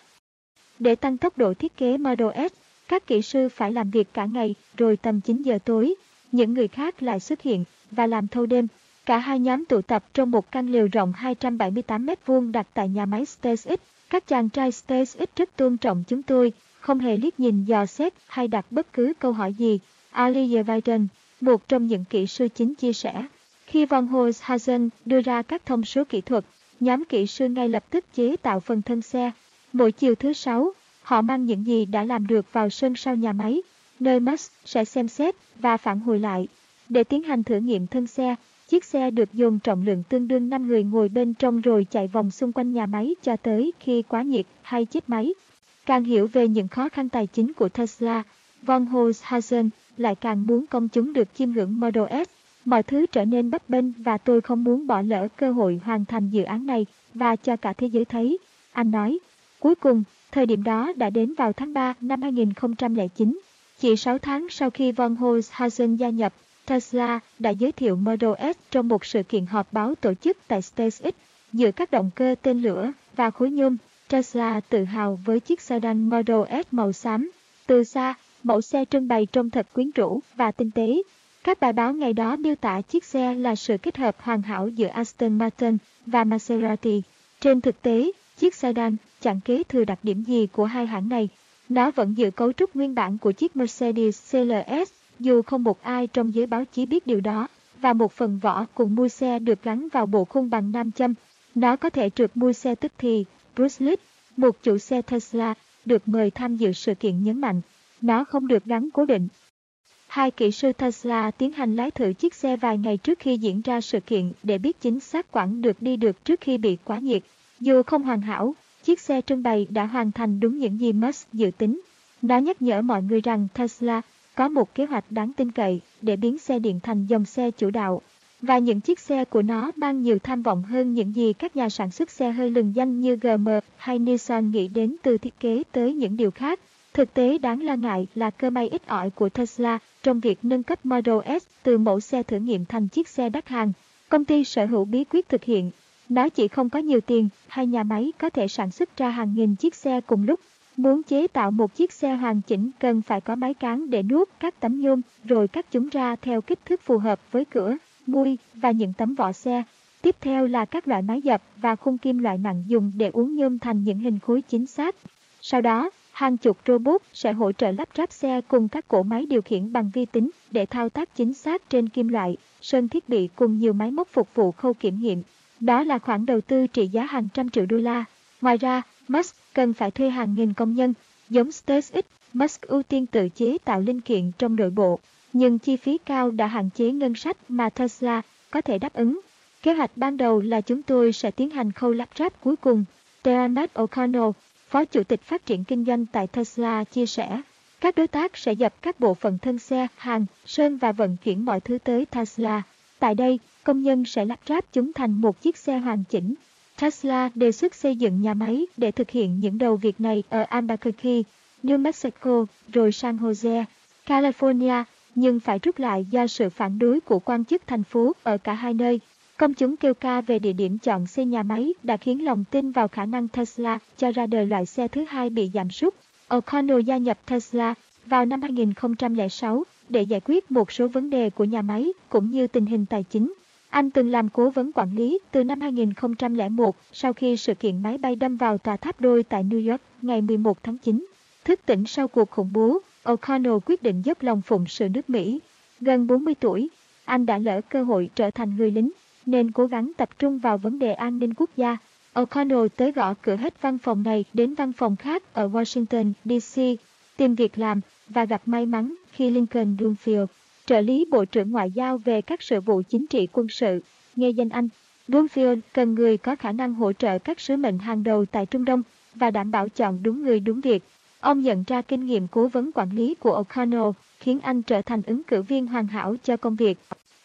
Để tăng tốc độ thiết kế Model S, các kỹ sư phải làm việc cả ngày, rồi tầm 9 giờ tối, những người khác lại xuất hiện và làm thâu đêm. Cả hai nhóm tụ tập trong một căn lều rộng 278 m2 đặt tại nhà máy SpaceX. Các chàng trai SpaceX rất tôn trọng chúng tôi, không hề liếc nhìn dò xét hay đặt bất cứ câu hỏi gì. Ali Biden, một trong những kỹ sư chính chia sẻ. Khi von Holzhausen đưa ra các thông số kỹ thuật, nhóm kỹ sư ngay lập tức chế tạo phần thân xe. Mỗi chiều thứ sáu, họ mang những gì đã làm được vào sân sau nhà máy, nơi Musk sẽ xem xét và phản hồi lại. Để tiến hành thử nghiệm thân xe, chiếc xe được dồn trọng lượng tương đương 5 người ngồi bên trong rồi chạy vòng xung quanh nhà máy cho tới khi quá nhiệt hay chết máy. Càng hiểu về những khó khăn tài chính của Tesla, von Holzhausen lại càng muốn công chúng được chiêm ngưỡng Model S. Mọi thứ trở nên bấp bênh và tôi không muốn bỏ lỡ cơ hội hoàn thành dự án này và cho cả thế giới thấy. Anh nói, cuối cùng, thời điểm đó đã đến vào tháng 3 năm 2009. Chỉ 6 tháng sau khi von Holzhausen gia nhập, Tesla đã giới thiệu Model S trong một sự kiện họp báo tổ chức tại SpaceX. Giữa các động cơ tên lửa và khối nhôm, Tesla tự hào với chiếc sedan Model S màu xám. Từ xa, mẫu xe trưng bày trông thật quyến rũ và tinh tế. Các bài báo ngày đó miêu tả chiếc xe là sự kết hợp hoàn hảo giữa Aston Martin và Maserati. Trên thực tế, chiếc sedan chẳng kế thừa đặc điểm gì của hai hãng này. Nó vẫn giữ cấu trúc nguyên bản của chiếc Mercedes CLS, dù không một ai trong giới báo chí biết điều đó, và một phần vỏ cùng mui xe được gắn vào bộ khung bằng nam châm. Nó có thể trượt mui xe tức thì, Bruce Litt, một chủ xe Tesla, được mời tham dự sự kiện nhấn mạnh. Nó không được gắn cố định. Hai kỹ sư Tesla tiến hành lái thử chiếc xe vài ngày trước khi diễn ra sự kiện để biết chính xác quãng được đi được trước khi bị quá nhiệt. Dù không hoàn hảo, chiếc xe trưng bày đã hoàn thành đúng những gì Musk dự tính. Nó nhắc nhở mọi người rằng Tesla có một kế hoạch đáng tin cậy để biến xe điện thành dòng xe chủ đạo. Và những chiếc xe của nó mang nhiều tham vọng hơn những gì các nhà sản xuất xe hơi lừng danh như GM hay Nissan nghĩ đến từ thiết kế tới những điều khác. Thực tế đáng lo ngại là cơ may ít ỏi của Tesla trong việc nâng cấp Model S từ mẫu xe thử nghiệm thành chiếc xe đắt hàng. Công ty sở hữu bí quyết thực hiện. Nó chỉ không có nhiều tiền hay nhà máy có thể sản xuất ra hàng nghìn chiếc xe cùng lúc. Muốn chế tạo một chiếc xe hoàn chỉnh cần phải có máy cán để nuốt các tấm nhôm rồi cắt chúng ra theo kích thước phù hợp với cửa, mui và những tấm vỏ xe. Tiếp theo là các loại máy dập và khung kim loại nặng dùng để uốn nhôm thành những hình khối chính xác. Sau đó, hàng chục robot sẽ hỗ trợ lắp ráp xe cùng các cỗ máy điều khiển bằng vi tính để thao tác chính xác trên kim loại, sơn thiết bị cùng nhiều máy móc phục vụ khâu kiểm nghiệm. Đó là khoản đầu tư trị giá hàng trăm triệu đô la. Ngoài ra, Musk cần phải thuê hàng nghìn công nhân. Giống SpaceX, Musk ưu tiên tự chế tạo linh kiện trong nội bộ, nhưng chi phí cao đã hạn chế ngân sách mà Tesla có thể đáp ứng. Kế hoạch ban đầu là chúng tôi sẽ tiến hành khâu lắp ráp cuối cùng. Terence O'Connell, Phó Chủ tịch Phát triển Kinh doanh tại Tesla chia sẻ, các đối tác sẽ dập các bộ phận thân xe, hàng, sơn và vận chuyển mọi thứ tới Tesla. Tại đây, công nhân sẽ lắp ráp chúng thành một chiếc xe hoàn chỉnh. Tesla đề xuất xây dựng nhà máy để thực hiện những đầu việc này ở Albuquerque, New Mexico, rồi San Jose, California, nhưng phải rút lại do sự phản đối của quan chức thành phố ở cả hai nơi. Công chúng kêu ca về địa điểm chọn xây nhà máy đã khiến lòng tin vào khả năng Tesla cho ra đời loại xe thứ hai bị giảm sút. O'Connell gia nhập Tesla vào năm 2006 để giải quyết một số vấn đề của nhà máy cũng như tình hình tài chính. Anh từng làm cố vấn quản lý từ năm 2001 sau khi sự kiện máy bay đâm vào tòa tháp đôi tại New York ngày 11 tháng 9. Thức tỉnh sau cuộc khủng bố, O'Connell quyết định dốc lòng phụng sự nước Mỹ. Gần 40 tuổi, anh đã lỡ cơ hội trở thành người lính, nên cố gắng tập trung vào vấn đề an ninh quốc gia. O'Connell tới gõ cửa hết văn phòng này đến văn phòng khác ở Washington, D.C., tìm việc làm và gặp may mắn khi Lincoln Bloomfield, trợ lý Bộ trưởng Ngoại giao về các sự vụ chính trị quân sự, nghe danh anh. Bloomfield cần người có khả năng hỗ trợ các sứ mệnh hàng đầu tại Trung Đông và đảm bảo chọn đúng người đúng việc. Ông nhận ra kinh nghiệm cố vấn quản lý của O'Connell khiến anh trở thành ứng cử viên hoàn hảo cho công việc.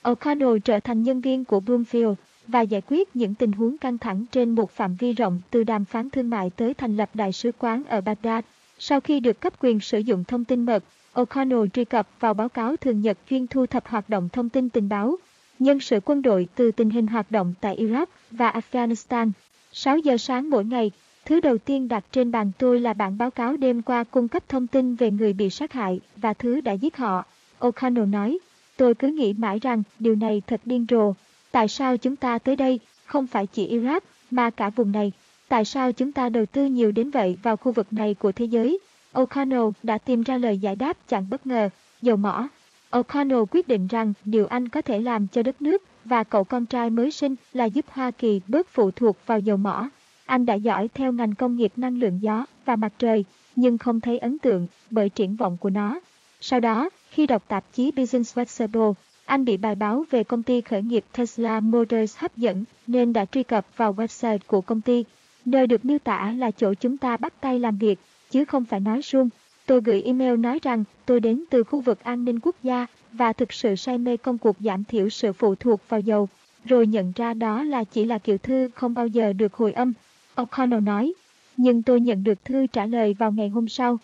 O'Connell trở thành nhân viên của Bloomfield và giải quyết những tình huống căng thẳng trên một phạm vi rộng từ đàm phán thương mại tới thành lập đại sứ quán ở Baghdad. Sau khi được cấp quyền sử dụng thông tin mật, O'Connell truy cập vào báo cáo thường nhật chuyên thu thập hoạt động thông tin tình báo, nhân sự quân đội từ tình hình hoạt động tại Iraq và Afghanistan. 6 giờ sáng mỗi ngày, thứ đầu tiên đặt trên bàn tôi là bản báo cáo đêm qua cung cấp thông tin về người bị sát hại và thứ đã giết họ. O'Connell nói, tôi cứ nghĩ mãi rằng điều này thật điên rồ. Tại sao chúng ta tới đây, không phải chỉ Iraq, mà cả vùng này? Tại sao chúng ta đầu tư nhiều đến vậy vào khu vực này của thế giới? O'Connell đã tìm ra lời giải đáp chẳng bất ngờ, dầu mỏ. O'Connell quyết định rằng điều anh có thể làm cho đất nước và cậu con trai mới sinh là giúp Hoa Kỳ bớt phụ thuộc vào dầu mỏ. Anh đã giỏi theo ngành công nghiệp năng lượng gió và mặt trời, nhưng không thấy ấn tượng bởi triển vọng của nó. Sau đó, khi đọc tạp chí Business Weekly, anh bị bài báo về công ty khởi nghiệp Tesla Motors hấp dẫn nên đã truy cập vào website của công ty, nơi được miêu tả là chỗ chúng ta bắt tay làm việc chứ không phải nói suông. Tôi gửi email nói rằng tôi đến từ khu vực an ninh quốc gia và thực sự say mê công cuộc giảm thiểu sự phụ thuộc vào dầu, rồi nhận ra đó là chỉ là kiểu thư không bao giờ được hồi âm. O'Connell nói, nhưng tôi nhận được thư trả lời vào ngày hôm sau.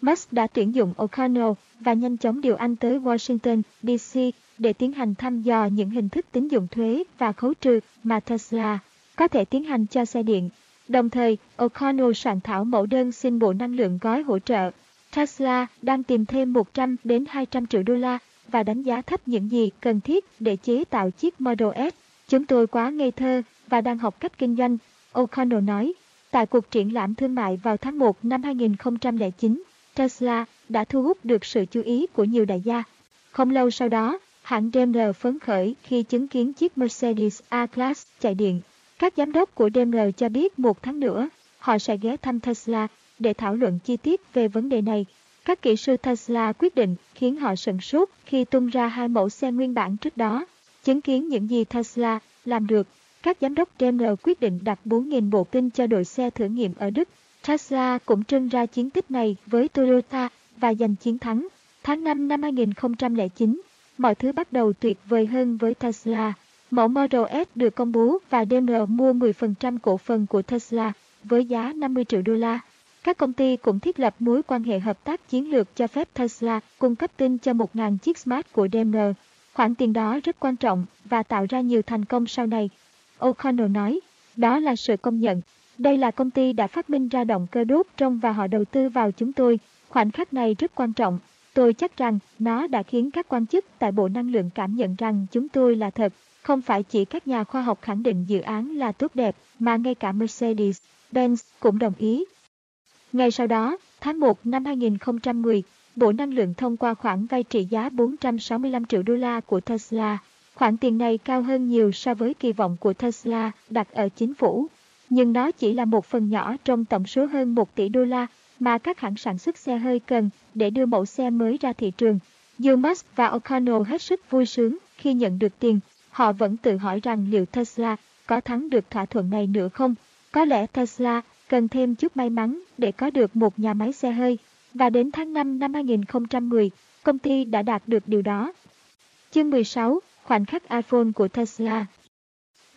Musk đã tuyển dụng O'Connell và nhanh chóng điều anh tới Washington, D.C. để tiến hành thăm dò những hình thức tín dụng thuế và khấu trừ mà Tesla có thể tiến hành cho xe điện Đồng thời, O'Connell soạn thảo mẫu đơn xin Bộ Năng lượng gói hỗ trợ. Tesla đang tìm thêm 100 đến 200 triệu đô la và đánh giá thấp những gì cần thiết để chế tạo chiếc Model S. Chúng tôi quá ngây thơ và đang học cách kinh doanh, O'Connell nói. Tại cuộc triển lãm thương mại vào tháng 1 năm 2009, Tesla đã thu hút được sự chú ý của nhiều đại gia. Không lâu sau đó, hãng Daimler phấn khởi khi chứng kiến chiếc Mercedes A-Class chạy điện các giám đốc của Daimler cho biết một tháng nữa, họ sẽ ghé thăm Tesla để thảo luận chi tiết về vấn đề này. Các kỹ sư Tesla quyết định khiến họ sửng sốt khi tung ra hai mẫu xe nguyên bản trước đó. Chứng kiến những gì Tesla làm được, các giám đốc Daimler quyết định đặt 4.000 bộ kinh cho đội xe thử nghiệm ở Đức. Tesla cũng trưng ra chiến tích này với Toyota và giành chiến thắng. Tháng 5 năm 2009, mọi thứ bắt đầu tuyệt vời hơn với Tesla. Mẫu Model S được công bố và Daimler mua 10% cổ phần của Tesla với giá 50 triệu đô la. Các công ty cũng thiết lập mối quan hệ hợp tác chiến lược cho phép Tesla cung cấp tin cho 1.000 chiếc Smart của Daimler. Khoản tiền đó rất quan trọng và tạo ra nhiều thành công sau này. O'Connell nói, đó là sự công nhận. Đây là công ty đã phát minh ra động cơ đốt trong và họ đầu tư vào chúng tôi. Khoảnh khắc này rất quan trọng. Tôi chắc rằng nó đã khiến các quan chức tại Bộ Năng lượng cảm nhận rằng chúng tôi là thật. Không phải chỉ các nhà khoa học khẳng định dự án là tốt đẹp, mà ngay cả Mercedes-Benz cũng đồng ý. Ngay sau đó, tháng 1 năm 2010, Bộ Năng lượng thông qua khoản vay trị giá 465 triệu đô la của Tesla. Khoản tiền này cao hơn nhiều so với kỳ vọng của Tesla đặt ở chính phủ. Nhưng nó chỉ là một phần nhỏ trong tổng số hơn 1 tỷ đô la mà các hãng sản xuất xe hơi cần để đưa mẫu xe mới ra thị trường. Dù Musk và O'Connell hết sức vui sướng khi nhận được tiền, họ vẫn tự hỏi rằng liệu Tesla có thắng được thỏa thuận này nữa không? Có lẽ Tesla cần thêm chút may mắn để có được một nhà máy xe hơi. Và đến tháng 5 năm 2010, công ty đã đạt được điều đó. Chương 16, khoảnh khắc iPhone của Tesla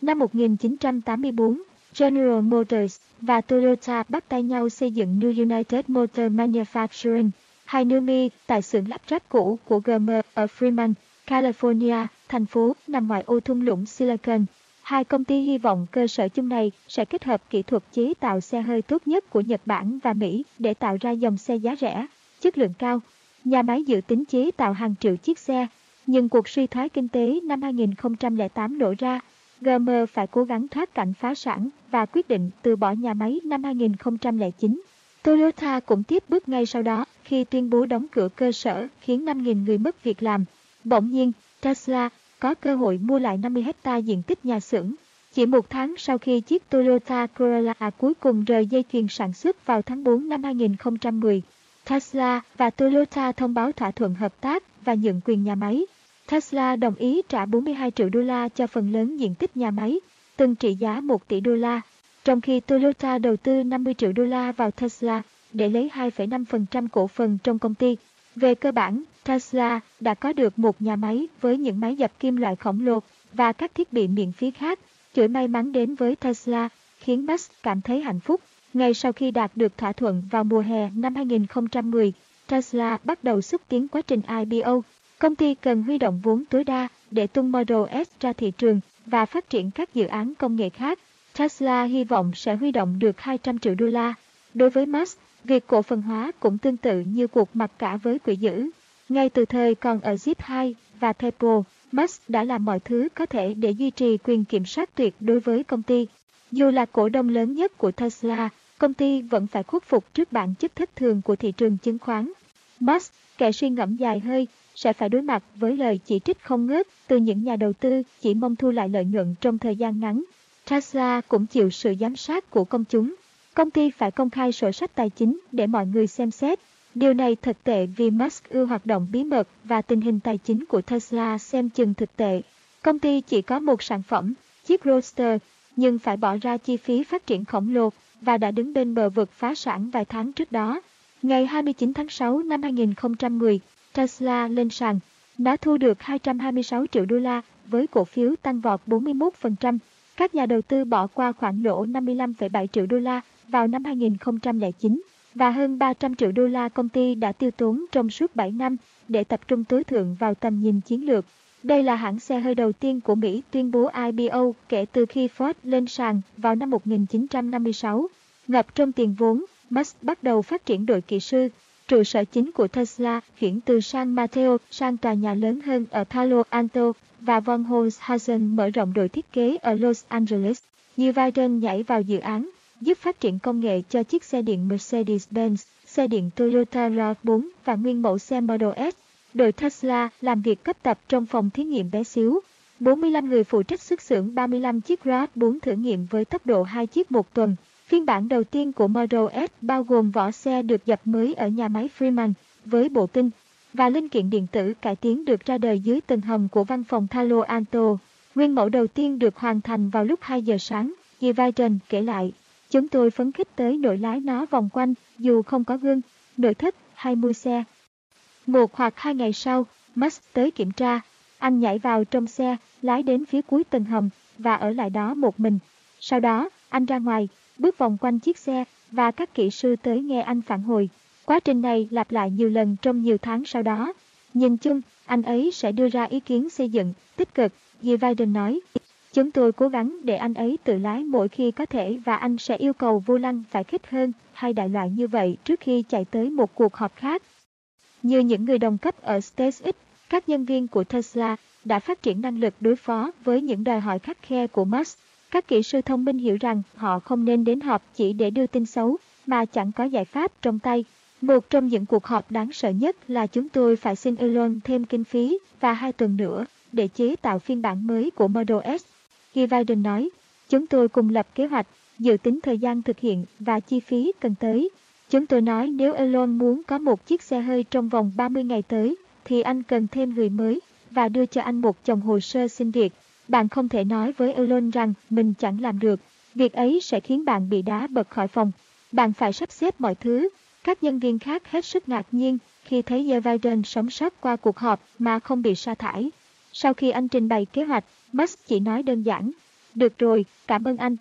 Năm 1984, General Motors và Toyota bắt tay nhau xây dựng New United Motor Manufacturing, hay NUMI, tại xưởng lắp ráp cũ của GM ở Fremont, California, thành phố nằm ngoài ô thung lũng Silicon. Hai công ty hy vọng cơ sở chung này sẽ kết hợp kỹ thuật chế tạo xe hơi tốt nhất của Nhật Bản và Mỹ để tạo ra dòng xe giá rẻ, chất lượng cao. Nhà máy dự tính chế tạo hàng triệu chiếc xe, nhưng cuộc suy thoái kinh tế năm 2008 nổ ra. GM phải cố gắng thoát cảnh phá sản và quyết định từ bỏ nhà máy năm 2009. Toyota cũng tiếp bước ngay sau đó khi tuyên bố đóng cửa cơ sở khiến 5.000 người mất việc làm. Bỗng nhiên, Tesla có cơ hội mua lại 50 hecta diện tích nhà xưởng. Chỉ một tháng sau khi chiếc Toyota Corolla cuối cùng rời dây chuyền sản xuất vào tháng 4 năm 2010, Tesla và Toyota thông báo thỏa thuận hợp tác và nhượng quyền nhà máy. Tesla đồng ý trả 42 triệu đô la cho phần lớn diện tích nhà máy, từng trị giá 1 tỷ đô la, trong khi Toyota đầu tư 50 triệu đô la vào Tesla để lấy 2,5% cổ phần trong công ty. Về cơ bản, Tesla đã có được một nhà máy với những máy dập kim loại khổng lồ và các thiết bị miễn phí khác. Chuỗi may mắn đến với Tesla khiến Musk cảm thấy hạnh phúc. Ngay sau khi đạt được thỏa thuận vào mùa hè năm 2010, Tesla bắt đầu xúc tiến quá trình IPO. Công ty cần huy động vốn tối đa để tung Model S ra thị trường và phát triển các dự án công nghệ khác. Tesla hy vọng sẽ huy động được 200 triệu đô la. Đối với Musk, việc cổ phần hóa cũng tương tự như cuộc mặc cả với quỹ dữ. Ngay từ thời còn ở Zip 2 và PayPal, Musk đã làm mọi thứ có thể để duy trì quyền kiểm soát tuyệt đối với công ty. Dù là cổ đông lớn nhất của Tesla, công ty vẫn phải khuất phục trước bản chất thất thường của thị trường chứng khoán. Musk, kẻ suy ngẫm dài hơi, sẽ phải đối mặt với lời chỉ trích không ngớt từ những nhà đầu tư chỉ mong thu lại lợi nhuận trong thời gian ngắn. Tesla cũng chịu sự giám sát của công chúng. Công ty phải công khai sổ sách tài chính để mọi người xem xét. Điều này thực tệ vì Musk ưa hoạt động bí mật và tình hình tài chính của Tesla xem chừng thực tệ. Công ty chỉ có một sản phẩm, chiếc Roadster, nhưng phải bỏ ra chi phí phát triển khổng lồ và đã đứng bên bờ vực phá sản vài tháng trước đó. Ngày 29 tháng 6 năm 2010, Tesla lên sàn. Nó thu được 226 triệu đô la với cổ phiếu tăng vọt 41%. Các nhà đầu tư bỏ qua khoản lỗ 55,7 triệu đô la vào năm 2009 và hơn 300 triệu đô la công ty đã tiêu tốn trong suốt 7 năm để tập trung tối thượng vào tầm nhìn chiến lược. Đây là hãng xe hơi đầu tiên của Mỹ tuyên bố IPO kể từ khi Ford lên sàn vào năm 1956. Ngập trong tiền vốn, Musk bắt đầu phát triển đội kỹ sư. Trụ sở chính của Tesla chuyển từ San Mateo sang tòa nhà lớn hơn ở Palo Alto và von Holzhausen mở rộng đội thiết kế ở Los Angeles. Như Biden nhảy vào dự án, giúp phát triển công nghệ cho chiếc xe điện Mercedes-Benz, xe điện Toyota RAV4 và nguyên mẫu xe Model S. Đội Tesla làm việc cấp tập trong phòng thí nghiệm bé xíu. 45 người phụ trách xuất xưởng 35 chiếc RAV4 thử nghiệm với tốc độ 2 chiếc một tuần. Phiên bản đầu tiên của Model S bao gồm vỏ xe được dập mới ở nhà máy Fremont với bộ tinh và linh kiện điện tử cải tiến được ra đời dưới tầng hầm của văn phòng Palo Alto. Nguyên mẫu đầu tiên được hoàn thành vào lúc 2 giờ sáng, G. Biden kể lại. Chúng tôi phấn khích tới nỗi lái nó vòng quanh dù không có gương, nội thất hay mua xe. Một hoặc hai ngày sau, Musk tới kiểm tra. Anh nhảy vào trong xe, lái đến phía cuối tầng hầm và ở lại đó một mình. Sau đó, anh ra ngoài, bước vòng quanh chiếc xe và các kỹ sư tới nghe anh phản hồi. Quá trình này lặp lại nhiều lần trong nhiều tháng sau đó. Nhìn chung, anh ấy sẽ đưa ra ý kiến xây dựng, tích cực, như Biden nói. Chúng tôi cố gắng để anh ấy tự lái mỗi khi có thể và anh sẽ yêu cầu vô lăng phải khích hơn hay đại loại như vậy trước khi chạy tới một cuộc họp khác. Như những người đồng cấp ở SpaceX, các nhân viên của Tesla đã phát triển năng lực đối phó với những đòi hỏi khắc khe của Musk. Các kỹ sư thông minh hiểu rằng họ không nên đến họp chỉ để đưa tin xấu mà chẳng có giải pháp trong tay. Một trong những cuộc họp đáng sợ nhất là chúng tôi phải xin Elon thêm kinh phí và hai tuần nữa để chế tạo phiên bản mới của Model S. khi Biden nói, chúng tôi cùng lập kế hoạch, dự tính thời gian thực hiện và chi phí cần tới. Chúng tôi nói nếu Elon muốn có một chiếc xe hơi trong vòng 30 ngày tới, thì anh cần thêm người mới và đưa cho anh một chồng hồ sơ xin việc. Bạn không thể nói với Elon rằng mình chẳng làm được. Việc ấy sẽ khiến bạn bị đá bật khỏi phòng. Bạn phải sắp xếp mọi thứ. Các nhân viên khác hết sức ngạc nhiên khi thấy Joe Biden sống sót qua cuộc họp mà không bị sa thải. Sau khi anh trình bày kế hoạch, Musk chỉ nói đơn giản. Được rồi, cảm ơn anh.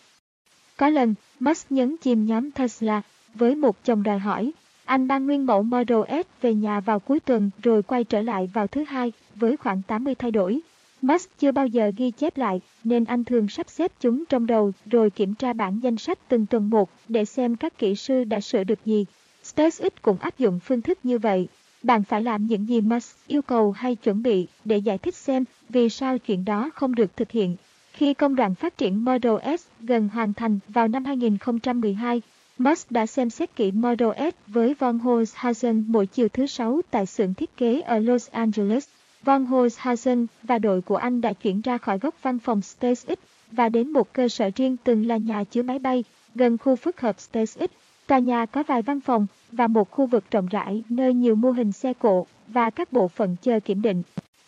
Có lần, Musk nhấn chìm nhóm Tesla với một chồng đòi hỏi. Anh mang nguyên mẫu Model S về nhà vào cuối tuần rồi quay trở lại vào thứ hai với khoảng 80 thay đổi. Musk chưa bao giờ ghi chép lại nên anh thường sắp xếp chúng trong đầu rồi kiểm tra bản danh sách từng tuần một để xem các kỹ sư đã sửa được gì. SpaceX cũng áp dụng phương thức như vậy. Bạn phải làm những gì Musk yêu cầu hay chuẩn bị để giải thích xem vì sao chuyện đó không được thực hiện. Khi công đoạn phát triển Model S gần hoàn thành vào năm 2012, Musk đã xem xét kỹ Model S với von Holzhausen mỗi chiều thứ Sáu tại xưởng thiết kế ở Los Angeles. Von Holzhausen và đội của anh đã chuyển ra khỏi góc văn phòng SpaceX và đến một cơ sở riêng từng là nhà chứa máy bay, gần khu phức hợp SpaceX. Tòa nhà có vài văn phòng và một khu vực rộng rãi nơi nhiều mô hình xe cộ và các bộ phận chờ kiểm định.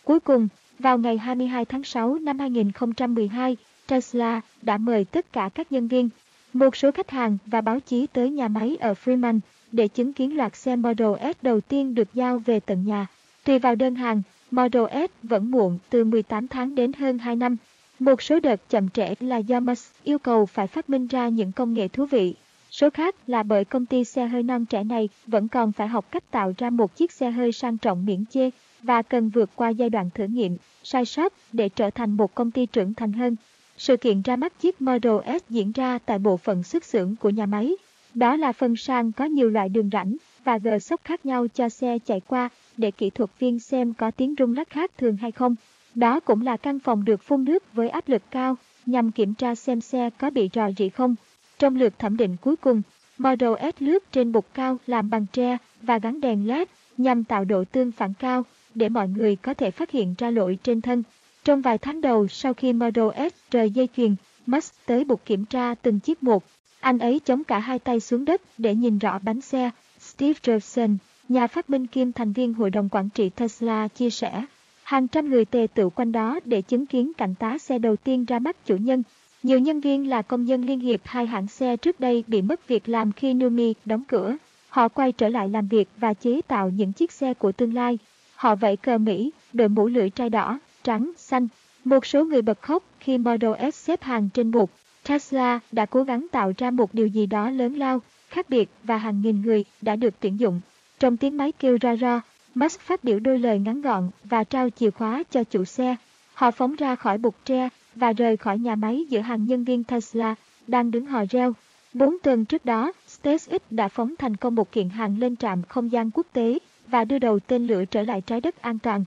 Cuối cùng, vào ngày 22 tháng 6 năm 2012, Tesla đã mời tất cả các nhân viên, một số khách hàng và báo chí tới nhà máy ở Fremont để chứng kiến loạt xe Model S đầu tiên được giao về tận nhà. Tùy vào đơn hàng, Model S vẫn muộn từ 18 tháng đến hơn 2 năm. Một số đợt chậm trễ là do Musk yêu cầu phải phát minh ra những công nghệ thú vị. Số khác là bởi công ty xe hơi non trẻ này vẫn còn phải học cách tạo ra một chiếc xe hơi sang trọng miễn chê và cần vượt qua giai đoạn thử nghiệm, sai sót để trở thành một công ty trưởng thành hơn. Sự kiện ra mắt chiếc Model S diễn ra tại bộ phận xuất xưởng của nhà máy. Đó là phần sang có nhiều loại đường rãnh và gờ sốc khác nhau cho xe chạy qua để kỹ thuật viên xem có tiếng rung lắc khác thường hay không. Đó cũng là căn phòng được phun nước với áp lực cao nhằm kiểm tra xem xe có bị rò rỉ không. Trong lượt thẩm định cuối cùng, Model S lướt trên bục cao làm bằng tre và gắn đèn LED nhằm tạo độ tương phản cao để mọi người có thể phát hiện ra lỗi trên thân. Trong vài tháng đầu sau khi Model S rời dây chuyền, Musk tới bục kiểm tra từng chiếc một. Anh ấy chống cả hai tay xuống đất để nhìn rõ bánh xe. Steve Jobson, nhà phát minh kiêm thành viên hội đồng quản trị Tesla chia sẻ. Hàng trăm người tề tựu quanh đó để chứng kiến cảnh tá xe đầu tiên ra mắt chủ nhân. Nhiều nhân viên là công nhân liên hiệp hai hãng xe trước đây bị mất việc làm khi Numi đóng cửa. Họ quay trở lại làm việc và chế tạo những chiếc xe của tương lai. Họ vẫy cờ Mỹ, đội mũ lưỡi trai đỏ, trắng, xanh. Một số người bật khóc khi Model S xếp hàng trên bục. Tesla đã cố gắng tạo ra một điều gì đó lớn lao, khác biệt và hàng nghìn người đã được tuyển dụng. Trong tiếng máy kêu ra ra, Musk phát biểu đôi lời ngắn gọn và trao chìa khóa cho chủ xe. Họ phóng ra khỏi bục tre và rời khỏi nhà máy giữa hàng nhân viên Tesla đang đứng hò reo. Bốn tuần trước đó, SpaceX đã phóng thành công một kiện hàng lên trạm không gian quốc tế và đưa đầu tên lửa trở lại trái đất an toàn.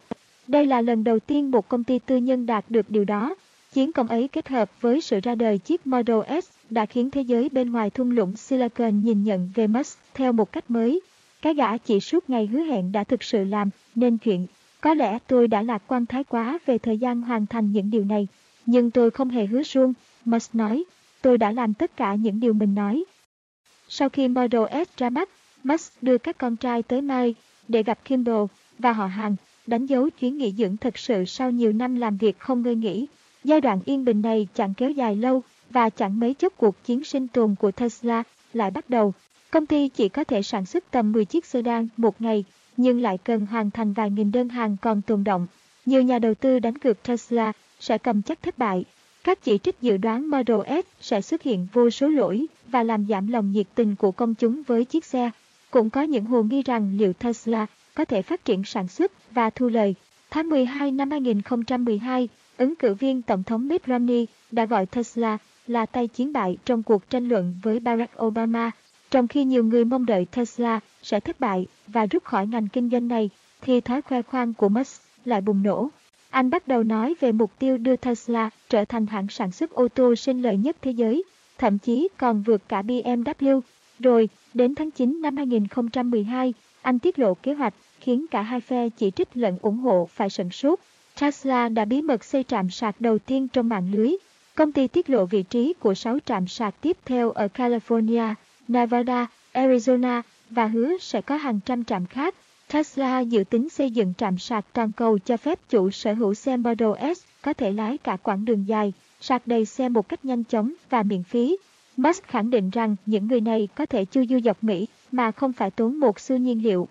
Đây là lần đầu tiên một công ty tư nhân đạt được điều đó. Chiến công ấy kết hợp với sự ra đời chiếc Model S đã khiến thế giới bên ngoài thung lũng Silicon nhìn nhận về Musk theo một cách mới. Cái gã chỉ suốt ngày hứa hẹn đã thực sự làm nên chuyện. Có lẽ tôi đã lạc quan thái quá về thời gian hoàn thành những điều này, nhưng tôi không hề hứa suông, Musk nói. Tôi đã làm tất cả những điều mình nói. Sau khi Model S ra mắt, Musk đưa các con trai tới Mai để gặp Kimball và họ hàng, đánh dấu chuyến nghỉ dưỡng thật sự sau nhiều năm làm việc không ngơi nghỉ. Giai đoạn yên bình này chẳng kéo dài lâu và chẳng mấy chốc cuộc chiến sinh tồn của Tesla lại bắt đầu. Công ty chỉ có thể sản xuất tầm 10 chiếc sedan một ngày, nhưng lại cần hoàn thành vài nghìn đơn hàng còn tồn động. Nhiều nhà đầu tư đánh cược Tesla sẽ cầm chắc thất bại. Các chỉ trích dự đoán Model S sẽ xuất hiện vô số lỗi và làm giảm lòng nhiệt tình của công chúng với chiếc xe. Cũng có những hồ nghi rằng liệu Tesla có thể phát triển sản xuất và thu lời. Tháng 12 năm 2012, ứng cử viên Tổng thống Mitt Romney đã gọi Tesla là tay chiến bại trong cuộc tranh luận với Barack Obama. Trong khi nhiều người mong đợi Tesla sẽ thất bại và rút khỏi ngành kinh doanh này, thì thói khoe khoang của Musk lại bùng nổ. Anh bắt đầu nói về mục tiêu đưa Tesla trở thành hãng sản xuất ô tô sinh lợi nhất thế giới, thậm chí còn vượt cả BMW. Rồi, đến tháng 9 năm 2012, anh tiết lộ kế hoạch, khiến cả hai phe chỉ trích lẫn ủng hộ phải sửng sốt. Tesla đã bí mật xây trạm sạc đầu tiên trong mạng lưới. Công ty tiết lộ vị trí của 6 trạm sạc tiếp theo ở California, Nevada, Arizona và hứa sẽ có hàng trăm trạm khác. Tesla dự tính xây dựng trạm sạc toàn cầu cho phép chủ sở hữu xe Model S có thể lái cả quãng đường dài, sạc đầy xe một cách nhanh chóng và miễn phí. Musk khẳng định rằng những người này có thể chu du dọc Mỹ mà không phải tốn một xu nhiên liệu.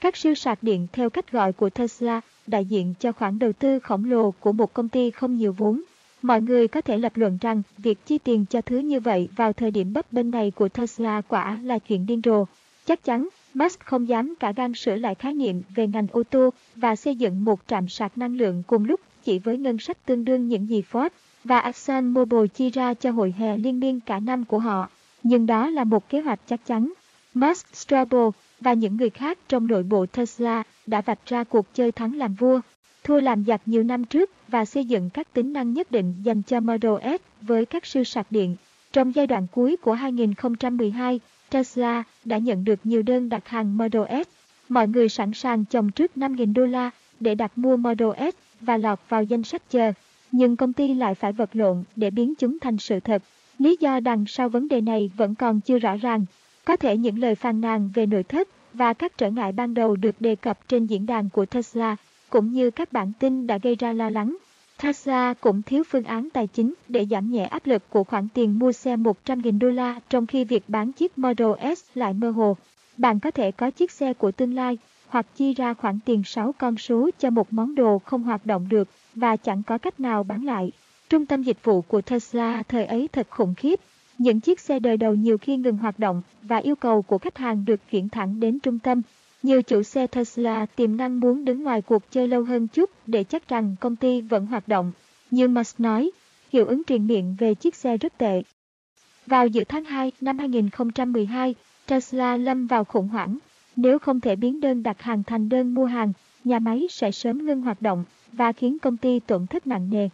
Các siêu sạc điện theo cách gọi của Tesla đại diện cho khoản đầu tư khổng lồ của một công ty không nhiều vốn. Mọi người có thể lập luận rằng việc chi tiền cho thứ như vậy vào thời điểm bấp bênh này của Tesla quả là chuyện điên rồ. Chắc chắn, Musk không dám cả gan sửa lại khái niệm về ngành ô tô và xây dựng một trạm sạc năng lượng cùng lúc chỉ với ngân sách tương đương những gì Ford và Exxon Mobil chi ra cho hội hè liên miên cả năm của họ. Nhưng đó là một kế hoạch chắc chắn. Musk, Strabo và những người khác trong nội bộ Tesla đã vạch ra cuộc chơi thắng làm vua, thua làm giặc nhiều năm trước và xây dựng các tính năng nhất định dành cho Model S với các siêu sạc điện. Trong giai đoạn cuối của 2012, Tesla đã nhận được nhiều đơn đặt hàng Model S. Mọi người sẵn sàng chồng trước 5.000 đô la để đặt mua Model S và lọt vào danh sách chờ. Nhưng công ty lại phải vật lộn để biến chúng thành sự thật. Lý do đằng sau vấn đề này vẫn còn chưa rõ ràng. Có thể những lời phàn nàn về nội thất và các trở ngại ban đầu được đề cập trên diễn đàn của Tesla, cũng như các bản tin đã gây ra lo lắng. Tesla cũng thiếu phương án tài chính để giảm nhẹ áp lực của khoản tiền mua xe 100.000 đô la trong khi việc bán chiếc Model S lại mơ hồ. Bạn có thể có chiếc xe của tương lai hoặc chi ra khoản tiền 6 con số cho một món đồ không hoạt động được và chẳng có cách nào bán lại. Trung tâm dịch vụ của Tesla thời ấy thật khủng khiếp. Những chiếc xe đời đầu nhiều khi ngừng hoạt động và yêu cầu của khách hàng được chuyển thẳng đến trung tâm. Nhiều chủ xe Tesla tiềm năng muốn đứng ngoài cuộc chơi lâu hơn chút để chắc rằng công ty vẫn hoạt động. Như Musk nói, hiệu ứng truyền miệng về chiếc xe rất tệ. Vào giữa tháng 2 năm 2012, Tesla lâm vào khủng hoảng. Nếu không thể biến đơn đặt hàng thành đơn mua hàng, nhà máy sẽ sớm ngưng hoạt động và khiến công ty tổn thất nặng nề.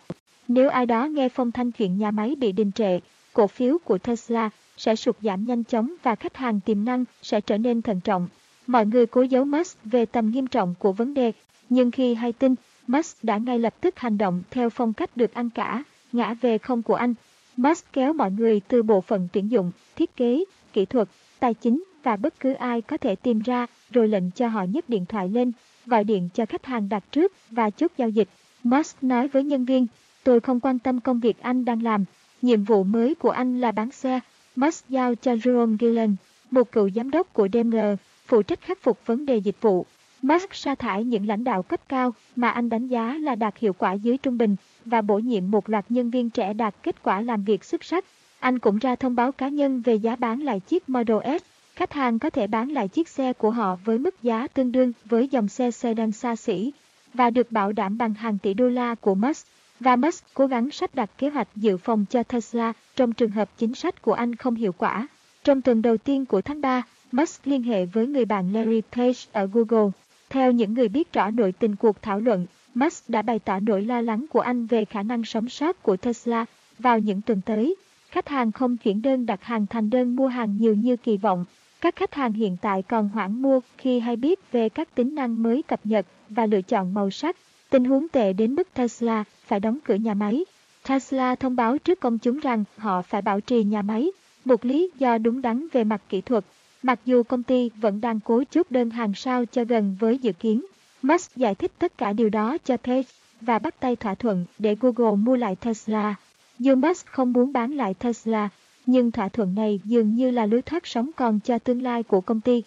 Nếu ai đó nghe phong thanh chuyện nhà máy bị đình trệ, cổ phiếu của Tesla sẽ sụt giảm nhanh chóng và khách hàng tiềm năng sẽ trở nên thận trọng. Mọi người cố giấu Musk về tầm nghiêm trọng của vấn đề, nhưng khi hay tin, Musk đã ngay lập tức hành động theo phong cách được ăn cả, ngã về không của anh. Musk kéo mọi người từ bộ phận tuyển dụng, thiết kế, kỹ thuật, tài chính và bất cứ ai có thể tìm ra rồi lệnh cho họ nhấc điện thoại lên, gọi điện cho khách hàng đặt trước và chốt giao dịch. Musk nói với nhân viên, tôi không quan tâm công việc anh đang làm, nhiệm vụ mới của anh là bán xe. Max giao cho Jerome Gillen, một cựu giám đốc của Daimler, phụ trách khắc phục vấn đề dịch vụ. Max sa thải những lãnh đạo cấp cao mà anh đánh giá là đạt hiệu quả dưới trung bình và bổ nhiệm một loạt nhân viên trẻ đạt kết quả làm việc xuất sắc. Anh cũng ra thông báo cá nhân về giá bán lại chiếc Model S. Khách hàng có thể bán lại chiếc xe của họ với mức giá tương đương với dòng xe sedan xa xỉ và được bảo đảm bằng hàng tỷ đô la của Musk. Và Musk cố gắng sắp đặt kế hoạch dự phòng cho Tesla trong trường hợp chính sách của anh không hiệu quả. Trong tuần đầu tiên của tháng 3, Musk liên hệ với người bạn Larry Page ở Google. Theo những người biết rõ nội tình cuộc thảo luận, Musk đã bày tỏ nỗi lo lắng của anh về khả năng sống sót của Tesla vào những tuần tới. Khách hàng không chuyển đơn đặt hàng thành đơn mua hàng nhiều như kỳ vọng. Các khách hàng hiện tại còn hoãn mua khi hay biết về các tính năng mới cập nhật và lựa chọn màu sắc. Tình huống tệ đến mức Tesla phải đóng cửa nhà máy. Tesla thông báo trước công chúng rằng họ phải bảo trì nhà máy, một lý do đúng đắn về mặt kỹ thuật Mặc dù công ty vẫn đang cố chốt đơn hàng sao cho gần với dự kiến, Musk giải thích tất cả điều đó cho Page và bắt tay thỏa thuận để Google mua lại Tesla. Dù Musk không muốn bán lại Tesla, nhưng thỏa thuận này dường như là lối thoát sống còn cho tương lai của công ty.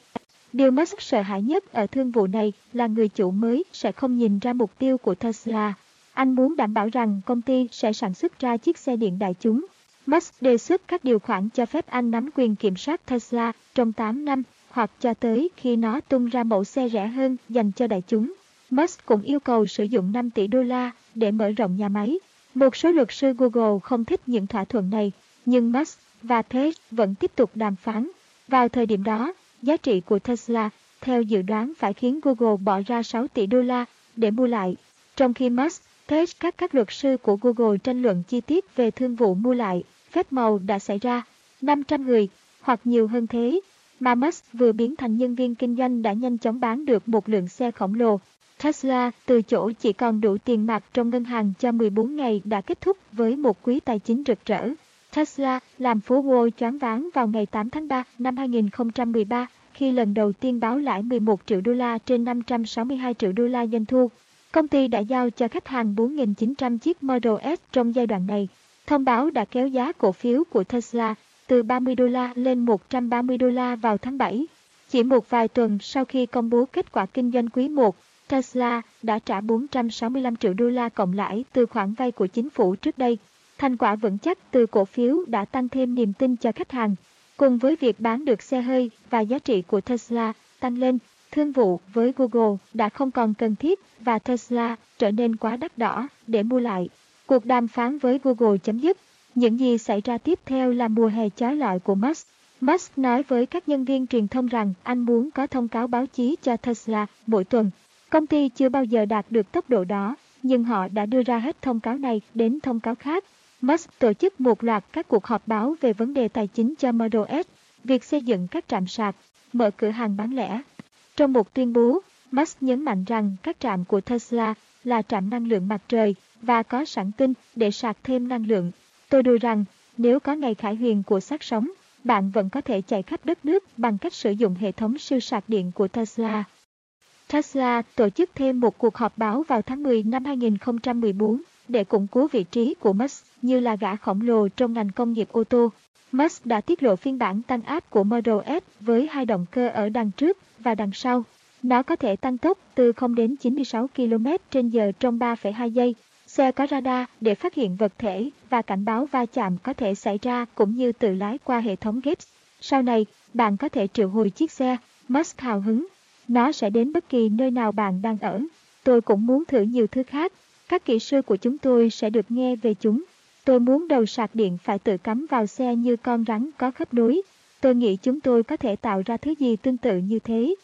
Điều Musk sợ hãi nhất ở thương vụ này là người chủ mới sẽ không nhìn ra mục tiêu của Tesla. Anh muốn đảm bảo rằng công ty sẽ sản xuất ra chiếc xe điện đại chúng Musk đề xuất các điều khoản cho phép anh nắm quyền kiểm soát Tesla trong 8 năm hoặc cho tới khi nó tung ra mẫu xe rẻ hơn dành cho đại chúng. Musk cũng yêu cầu sử dụng 5 tỷ đô la để mở rộng nhà máy. Một số luật sư Google không thích những thỏa thuận này, nhưng Musk và Page vẫn tiếp tục đàm phán. Vào thời điểm đó, giá trị của Tesla theo dự đoán phải khiến Google bỏ ra 6 tỷ đô la để mua lại. Trong khi Musk, Page các các luật sư của Google tranh luận chi tiết về thương vụ mua lại phép màu đã xảy ra. 500 người, hoặc nhiều hơn thế. Mà Musk vừa biến thành nhân viên kinh doanh đã nhanh chóng bán được một lượng xe khổng lồ. Tesla từ chỗ chỉ còn đủ tiền mặt trong ngân hàng cho 14 ngày đã kết thúc với một quý tài chính rực rỡ. Tesla làm phố Wall choáng váng vào ngày 8 tháng 3 năm 2013 khi lần đầu tiên báo lãi 11 triệu đô la trên 562 triệu đô la doanh thu. Công ty đã giao cho khách hàng 4.900 chiếc Model S trong giai đoạn này. Thông báo đã kéo giá cổ phiếu của Tesla từ 30 đô la lên 130 đô la vào tháng 7. Chỉ một vài tuần sau khi công bố kết quả kinh doanh quý 1, Tesla đã trả 465 triệu đô la cộng lãi từ khoản vay của chính phủ trước đây. Thành quả vững chắc từ cổ phiếu đã tăng thêm niềm tin cho khách hàng. Cùng với việc bán được xe hơi và giá trị của Tesla tăng lên, thương vụ với Google đã không còn cần thiết và Tesla trở nên quá đắt đỏ để mua lại. Cuộc đàm phán với Google chấm dứt. Những gì xảy ra tiếp theo là mùa hè chói lọi của Musk. Musk nói với các nhân viên truyền thông rằng anh muốn có thông cáo báo chí cho Tesla mỗi tuần. Công ty chưa bao giờ đạt được tốc độ đó, nhưng họ đã đưa ra hết thông cáo này đến thông cáo khác Musk tổ chức một loạt các cuộc họp báo về vấn đề tài chính cho Model S, việc xây dựng các trạm sạc, mở cửa hàng bán lẻ. Trong một tuyên bố, Musk nhấn mạnh rằng các trạm của Tesla là trạm năng lượng mặt trời và có sẵn pin để sạc thêm năng lượng. Tôi đưa rằng, nếu có ngày khải huyền của xác sống, bạn vẫn có thể chạy khắp đất nước bằng cách sử dụng hệ thống siêu sạc điện của Tesla. Tesla tổ chức thêm một cuộc họp báo vào tháng 10 năm 2014 để củng cố vị trí của Musk như là gã khổng lồ trong ngành công nghiệp ô tô. Musk đã tiết lộ phiên bản tăng áp của Model S với hai động cơ ở đằng trước và đằng sau. Nó có thể tăng tốc từ 0 đến 96 km trên giờ trong 3,2 giây. Xe có radar để phát hiện vật thể và cảnh báo va chạm có thể xảy ra cũng như tự lái qua hệ thống Gates. Sau này, bạn có thể triệu hồi chiếc xe. Musk hào hứng. Nó sẽ đến bất kỳ nơi nào bạn đang ở. Tôi cũng muốn thử nhiều thứ khác. Các kỹ sư của chúng tôi sẽ được nghe về chúng. Tôi muốn đầu sạc điện phải tự cắm vào xe như con rắn có khớp nối. Tôi nghĩ chúng tôi có thể tạo ra thứ gì tương tự như thế.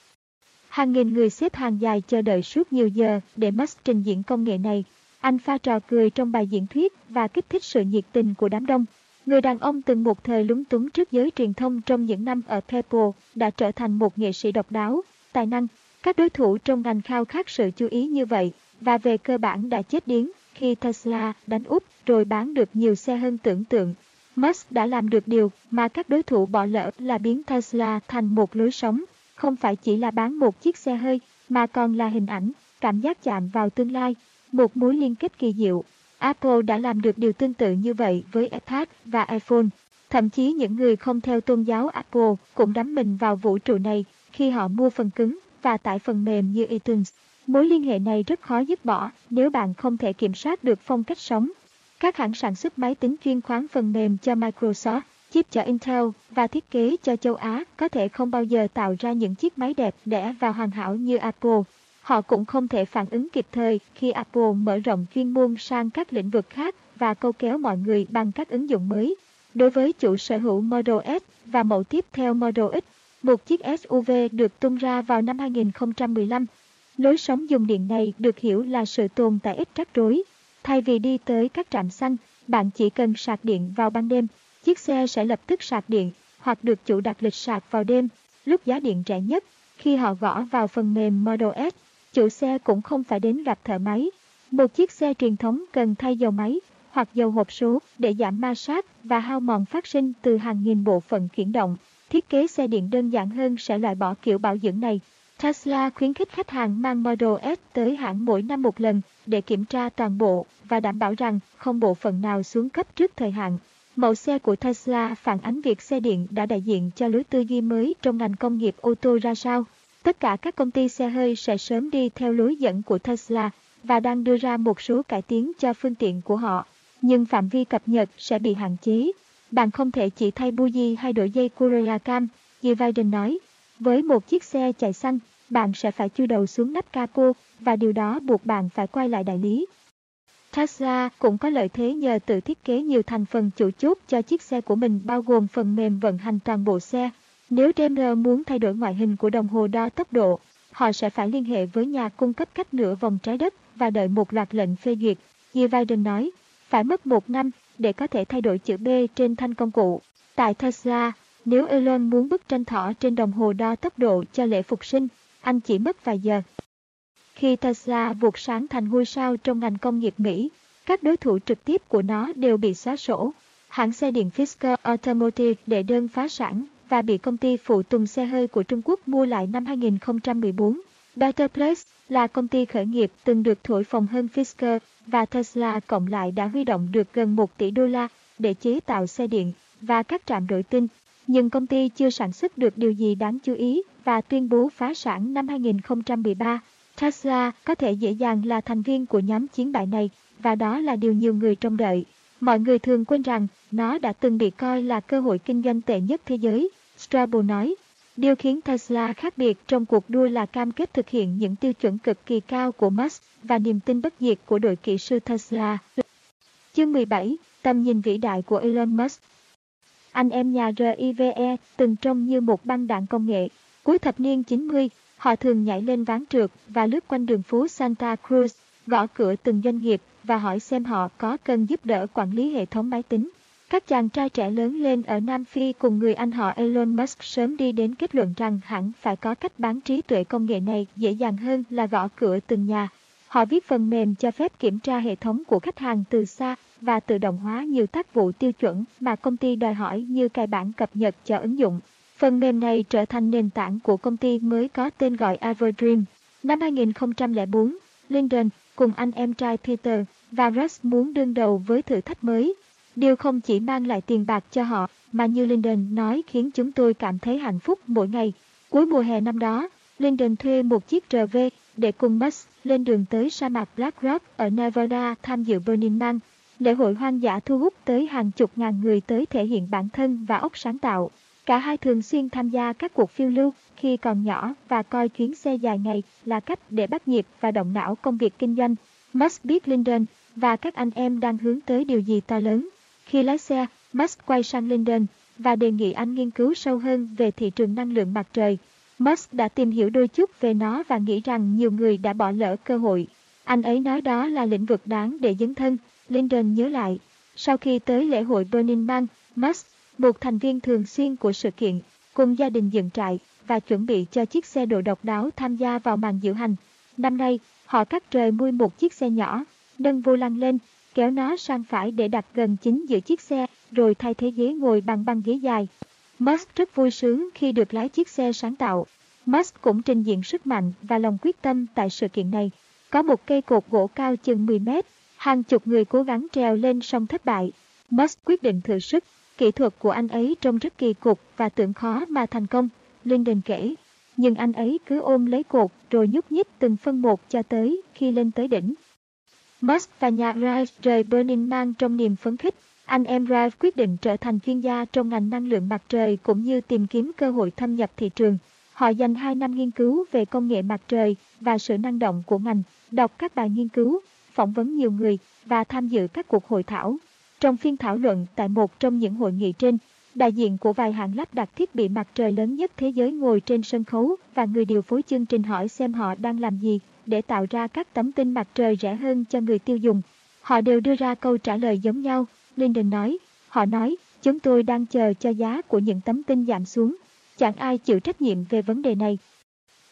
Hàng nghìn người xếp hàng dài chờ đợi suốt nhiều giờ để Musk trình diễn công nghệ này. Anh pha trò cười trong bài diễn thuyết và kích thích sự nhiệt tình của đám đông. Người đàn ông từng một thời lúng túng trước giới truyền thông trong những năm ở Pebble đã trở thành một nghệ sĩ độc đáo, tài năng. Các đối thủ trong ngành khao khát sự chú ý như vậy và về cơ bản đã chết điếng khi Tesla đánh úp rồi bán được nhiều xe hơn tưởng tượng. Musk đã làm được điều mà các đối thủ bỏ lỡ là biến Tesla thành một lối sống, không phải chỉ là bán một chiếc xe hơi, mà còn là hình ảnh, cảm giác chạm vào tương lai, một mối liên kết kỳ diệu. Apple đã làm được điều tương tự như vậy với iPad và iPhone. Thậm chí những người không theo tôn giáo Apple cũng đắm mình vào vũ trụ này khi họ mua phần cứng và tải phần mềm như iTunes. Mối liên hệ này rất khó dứt bỏ nếu bạn không thể kiểm soát được phong cách sống. Các hãng sản xuất máy tính chuyên khoán phần mềm cho Microsoft, chip cho Intel và thiết kế cho châu Á có thể không bao giờ tạo ra những chiếc máy đẹp đẽ và hoàn hảo như Apple. Họ cũng không thể phản ứng kịp thời khi Apple mở rộng chuyên môn sang các lĩnh vực khác và câu kéo mọi người bằng các ứng dụng mới. Đối với chủ sở hữu Model S và mẫu tiếp theo Model X, một chiếc SUV được tung ra vào năm 2015 Lối sống dùng điện này được hiểu là sự tồn tại ít rắc rối. Thay vì đi tới các trạm xăng, bạn chỉ cần sạc điện vào ban đêm, chiếc xe sẽ lập tức sạc điện hoặc được chủ đặt lịch sạc vào đêm, lúc giá điện rẻ nhất. Khi họ gõ vào phần mềm Model S, chủ xe cũng không phải đến gặp thợ máy. Một chiếc xe truyền thống cần thay dầu máy hoặc dầu hộp số để giảm ma sát và hao mòn phát sinh từ hàng nghìn bộ phận khiển động. Thiết kế xe điện đơn giản hơn sẽ loại bỏ kiểu bảo dưỡng này Tesla khuyến khích khách hàng mang Model S tới hãng mỗi năm một lần để kiểm tra toàn bộ và đảm bảo rằng không bộ phận nào xuống cấp trước thời hạn. Mẫu xe của Tesla phản ánh việc xe điện đã đại diện cho lối tư duy mới trong ngành công nghiệp ô tô ra sao. Tất cả các công ty xe hơi sẽ sớm đi theo lối dẫn của Tesla và đang đưa ra một số cải tiến cho phương tiện của họ. Nhưng phạm vi cập nhật sẽ bị hạn chế. Bạn không thể chỉ thay buji hay đổi dây Corolla cam, như Biden nói. Với một chiếc xe chạy xăng, bạn sẽ phải chui đầu xuống nắp capo và điều đó buộc bạn phải quay lại đại lý. Tesla cũng có lợi thế nhờ tự thiết kế nhiều thành phần chủ chốt cho chiếc xe của mình bao gồm phần mềm vận hành toàn bộ xe. Nếu Daimler muốn thay đổi ngoại hình của đồng hồ đo tốc độ, họ sẽ phải liên hệ với nhà cung cấp cách nửa vòng trái đất và đợi một loạt lệnh phê duyệt. Như Biden nói, phải mất một năm để có thể thay đổi chữ B trên thanh công cụ. Tại Tesla, nếu Elon muốn bức tranh thỏ trên đồng hồ đo tốc độ cho lễ phục sinh, anh chỉ mất vài giờ. Khi Tesla vụt sáng thành ngôi sao trong ngành công nghiệp Mỹ, các đối thủ trực tiếp của nó đều bị xóa sổ. Hãng xe điện Fisker Automotive đệ đơn phá sản và bị công ty phụ tùng xe hơi của Trung Quốc mua lại năm 2014. Better Place là công ty khởi nghiệp từng được thổi phồng hơn Fisker và Tesla cộng lại đã huy động được gần 1 tỷ đô la để chế tạo xe điện và các trạm đổi tin. Nhưng công ty chưa sản xuất được điều gì đáng chú ý và tuyên bố phá sản năm 2013. Tesla có thể dễ dàng là thành viên của nhóm chiến bại này và đó là điều nhiều người trông đợi. Mọi người thường quên rằng nó đã từng bị coi là cơ hội kinh doanh tệ nhất thế giới. Strabo nói, điều khiến Tesla khác biệt trong cuộc đua là cam kết thực hiện những tiêu chuẩn cực kỳ cao của Musk và niềm tin bất diệt của đội kỹ sư Tesla. Chương 17, tầm nhìn vĩ đại của Elon Musk anh em nhà RIVE từng trông như một băng đạn công nghệ. Cuối thập niên 90, họ thường nhảy lên ván trượt và lướt quanh đường phố Santa Cruz, gõ cửa từng doanh nghiệp và hỏi xem họ có cần giúp đỡ quản lý hệ thống máy tính. Các chàng trai trẻ lớn lên ở Nam Phi cùng người anh họ Elon Musk sớm đi đến kết luận rằng hẳn phải có cách bán trí tuệ công nghệ này dễ dàng hơn là gõ cửa từng nhà. Họ viết phần mềm cho phép kiểm tra hệ thống của khách hàng từ xa và tự động hóa nhiều tác vụ tiêu chuẩn mà công ty đòi hỏi như cài bản cập nhật cho ứng dụng. Phần mềm này trở thành nền tảng của công ty mới có tên gọi Everdream. Năm 2004, Lyndon cùng anh em trai Peter và Russ muốn đương đầu với thử thách mới. Điều không chỉ mang lại tiền bạc cho họ, mà như Lyndon nói khiến chúng tôi cảm thấy hạnh phúc mỗi ngày. Cuối mùa hè năm đó, Lyndon thuê một chiếc RV để cùng Musk lên đường tới sa mạc Black Rock ở Nevada tham dự Burning Man. Lễ hội hoang dã thu hút tới hàng chục ngàn người tới thể hiện bản thân và óc sáng tạo. Cả hai thường xuyên tham gia các cuộc phiêu lưu khi còn nhỏ và coi chuyến xe dài ngày là cách để bắt nhịp và động não công việc kinh doanh. Musk biết Linden và các anh em đang hướng tới điều gì to lớn. Khi lái xe, Musk quay sang Linden và đề nghị anh nghiên cứu sâu hơn về thị trường năng lượng mặt trời. Musk đã tìm hiểu đôi chút về nó và nghĩ rằng nhiều người đã bỏ lỡ cơ hội. Anh ấy nói đó là lĩnh vực đáng để dấn thân. Linden nhớ lại. Sau khi tới lễ hội Burning Man, Musk, một thành viên thường xuyên của sự kiện, cùng gia đình dựng trại và chuẩn bị cho chiếc xe độ độc đáo tham gia vào màn diễu hành. Năm nay, họ cắt trời mui một chiếc xe nhỏ, nâng vô lăng lên, kéo nó sang phải để đặt gần chính giữa chiếc xe, rồi thay thế ghế ngồi bằng băng ghế dài. Musk rất vui sướng khi được lái chiếc xe sáng tạo. Musk cũng trình diện sức mạnh và lòng quyết tâm tại sự kiện này. Có một cây cột gỗ cao chừng 10 mét, hàng chục người cố gắng treo lên song thất bại. Musk quyết định thử sức, kỹ thuật của anh ấy trông rất kỳ cục và tưởng khó mà thành công, Linden kể. Nhưng anh ấy cứ ôm lấy cột rồi nhúc nhích từng phân một cho tới khi lên tới đỉnh. Musk và nhà Rice rời Burning Man trong niềm phấn khích. Anh em Rive quyết định trở thành chuyên gia trong ngành năng lượng mặt trời cũng như tìm kiếm cơ hội thâm nhập thị trường. Họ dành 2 năm nghiên cứu về công nghệ mặt trời và sự năng động của ngành, đọc các bài nghiên cứu, phỏng vấn nhiều người và tham dự các cuộc hội thảo. Trong phiên thảo luận tại một trong những hội nghị trên, đại diện của vài hãng lắp đặt thiết bị mặt trời lớn nhất thế giới ngồi trên sân khấu và người điều phối chương trình hỏi xem họ đang làm gì để tạo ra các tấm pin mặt trời rẻ hơn cho người tiêu dùng. Họ đều đưa ra câu trả lời giống nhau, Linden nói. Họ nói, chúng tôi đang chờ cho giá của những tấm tin giảm xuống. Chẳng ai chịu trách nhiệm về vấn đề này.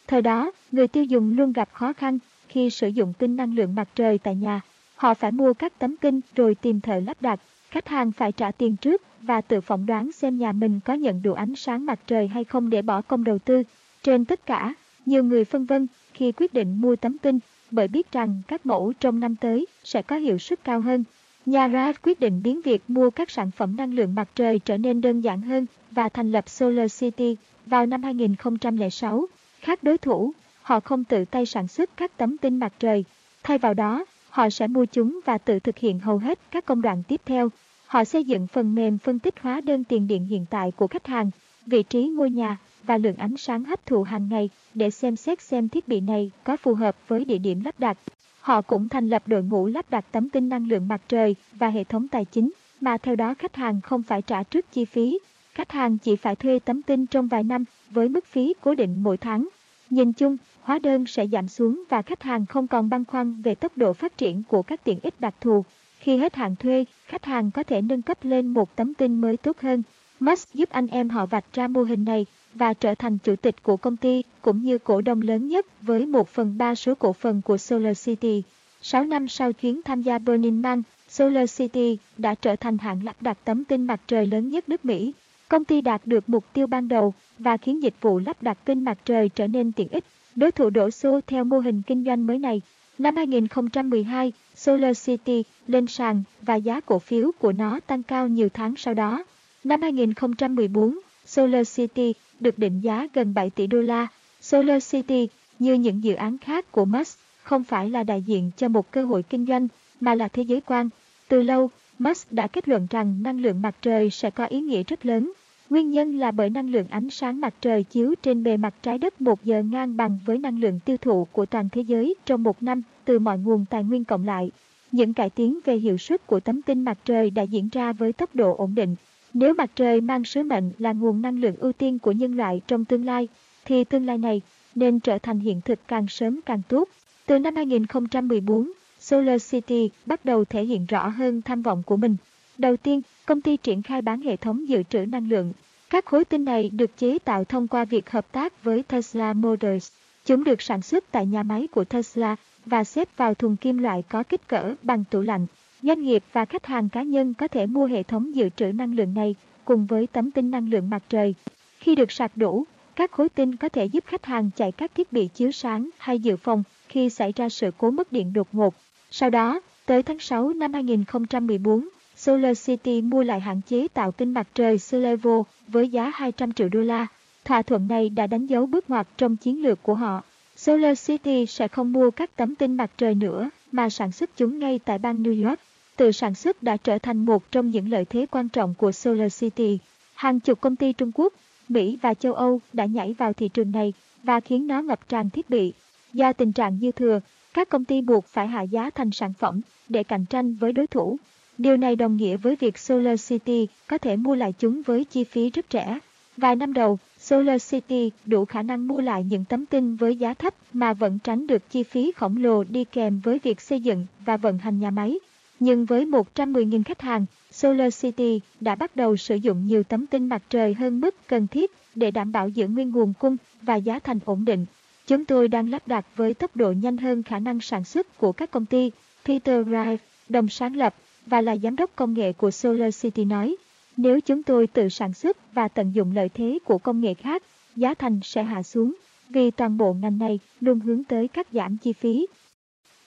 Thời đó, người tiêu dùng luôn gặp khó khăn khi sử dụng pin năng lượng mặt trời tại nhà. Họ phải mua các tấm kinh rồi tìm thợ lắp đặt. Khách hàng phải trả tiền trước và tự phỏng đoán xem nhà mình có nhận đủ ánh sáng mặt trời hay không để bỏ công đầu tư. Trên tất cả, nhiều người phân vân khi quyết định mua tấm kinh bởi biết rằng các mẫu trong năm tới sẽ có hiệu suất cao hơn. Nhà quyết định biến việc mua các sản phẩm năng lượng mặt trời trở nên đơn giản hơn và thành lập Solar City vào năm 2006. Khác đối thủ, họ không tự tay sản xuất các tấm pin mặt trời. Thay vào đó, họ sẽ mua chúng và tự thực hiện hầu hết các công đoạn tiếp theo. Họ xây dựng phần mềm phân tích hóa đơn tiền điện hiện tại của khách hàng, vị trí ngôi nhà và lượng ánh sáng hấp thụ hàng ngày để xem xét xem thiết bị này có phù hợp với địa điểm lắp đặt. Họ cũng thành lập đội ngũ lắp đặt tấm pin năng lượng mặt trời và hệ thống tài chính, mà theo đó khách hàng không phải trả trước chi phí. Khách hàng chỉ phải thuê tấm pin trong vài năm với mức phí cố định mỗi tháng. Nhìn chung, hóa đơn sẽ giảm xuống và khách hàng không còn băn khoăn về tốc độ phát triển của các tiện ích đặc thù. Khi hết hạn thuê, khách hàng có thể nâng cấp lên một tấm pin mới tốt hơn. Musk giúp anh em họ vạch ra mô hình này và trở thành chủ tịch của công ty cũng như cổ đông lớn nhất với 1 phần 3 số cổ phần của Solar City. 6 năm sau chuyến tham gia Burning Man, Solar City đã trở thành hãng lắp đặt tấm pin mặt trời lớn nhất nước Mỹ. Công ty đạt được mục tiêu ban đầu và khiến dịch vụ lắp đặt pin mặt trời trở nên tiện ích. Đối thủ đổ xô theo mô hình kinh doanh mới này. Năm 2012, Solar City lên sàn và giá cổ phiếu của nó tăng cao nhiều tháng sau đó. Năm 2014, Solar City được định giá gần 7 tỷ đô la. Solar City, như những dự án khác của Musk, không phải là đại diện cho một cơ hội kinh doanh, mà là thế giới quan. Từ lâu, Musk đã kết luận rằng năng lượng mặt trời sẽ có ý nghĩa rất lớn. Nguyên nhân là bởi năng lượng ánh sáng mặt trời chiếu trên bề mặt trái đất một giờ ngang bằng với năng lượng tiêu thụ của toàn thế giới trong một năm từ mọi nguồn tài nguyên cộng lại. Những cải tiến về hiệu suất của tấm pin mặt trời đã diễn ra với tốc độ ổn định. Nếu mặt trời mang sứ mệnh là nguồn năng lượng ưu tiên của nhân loại trong tương lai, thì tương lai này nên trở thành hiện thực càng sớm càng tốt. Từ năm 2014, Solar City bắt đầu thể hiện rõ hơn tham vọng của mình. Đầu tiên, công ty triển khai bán hệ thống dự trữ năng lượng. Các khối tinh này được chế tạo thông qua việc hợp tác với Tesla Motors. Chúng được sản xuất tại nhà máy của Tesla và xếp vào thùng kim loại có kích cỡ bằng tủ lạnh. Doanh nghiệp và khách hàng cá nhân có thể mua hệ thống dự trữ năng lượng này cùng với tấm pin năng lượng mặt trời. Khi được sạc đủ, các khối tinh có thể giúp khách hàng chạy các thiết bị chiếu sáng hay dự phòng khi xảy ra sự cố mất điện đột ngột. Sau đó, tới tháng 6 năm 2014, Solar City mua lại hạn chế tạo pin mặt trời Solevo với giá 200 triệu đô la. Thỏa thuận này đã đánh dấu bước ngoặt trong chiến lược của họ. Solar City sẽ không mua các tấm pin mặt trời nữa mà sản xuất chúng ngay tại bang New York. Từ sản xuất đã trở thành một trong những lợi thế quan trọng của Solar City. Hàng chục công ty Trung Quốc, Mỹ và châu Âu đã nhảy vào thị trường này và khiến nó ngập tràn thiết bị. Do tình trạng dư thừa, các công ty buộc phải hạ giá thành sản phẩm để cạnh tranh với đối thủ. Điều này đồng nghĩa với việc Solar City có thể mua lại chúng với chi phí rất rẻ. Vài năm đầu, Solar City đủ khả năng mua lại những tấm tin với giá thấp mà vẫn tránh được chi phí khổng lồ đi kèm với việc xây dựng và vận hành nhà máy. Nhưng với 110.000 khách hàng, Solar City đã bắt đầu sử dụng nhiều tấm pin mặt trời hơn mức cần thiết để đảm bảo giữ nguyên nguồn cung và giá thành ổn định. Chúng tôi đang lắp đặt với tốc độ nhanh hơn khả năng sản xuất của các công ty, Peter Rive, đồng sáng lập và là giám đốc công nghệ của Solar City nói. Nếu chúng tôi tự sản xuất và tận dụng lợi thế của công nghệ khác, giá thành sẽ hạ xuống, vì toàn bộ ngành này luôn hướng tới cắt giảm chi phí.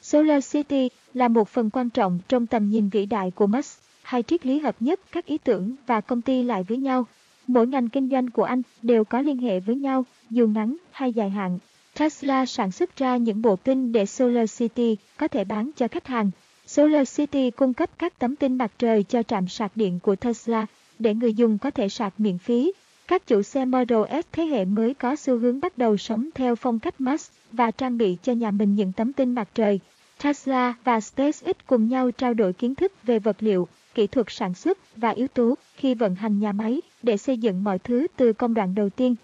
Solar City là một phần quan trọng trong tầm nhìn vĩ đại của Musk, hai triết lý hợp nhất các ý tưởng và công ty lại với nhau. Mỗi ngành kinh doanh của anh đều có liên hệ với nhau, dù ngắn hay dài hạn. Tesla sản xuất ra những bộ pin để Solar City có thể bán cho khách hàng. Solar City cung cấp các tấm pin mặt trời cho trạm sạc điện của Tesla để người dùng có thể sạc miễn phí. Các chủ xe Model S thế hệ mới có xu hướng bắt đầu sống theo phong cách Musk và trang bị cho nhà mình những tấm pin mặt trời. Tesla và SpaceX cùng nhau trao đổi kiến thức về vật liệu, kỹ thuật sản xuất và yếu tố khi vận hành nhà máy để xây dựng mọi thứ từ công đoạn đầu tiên.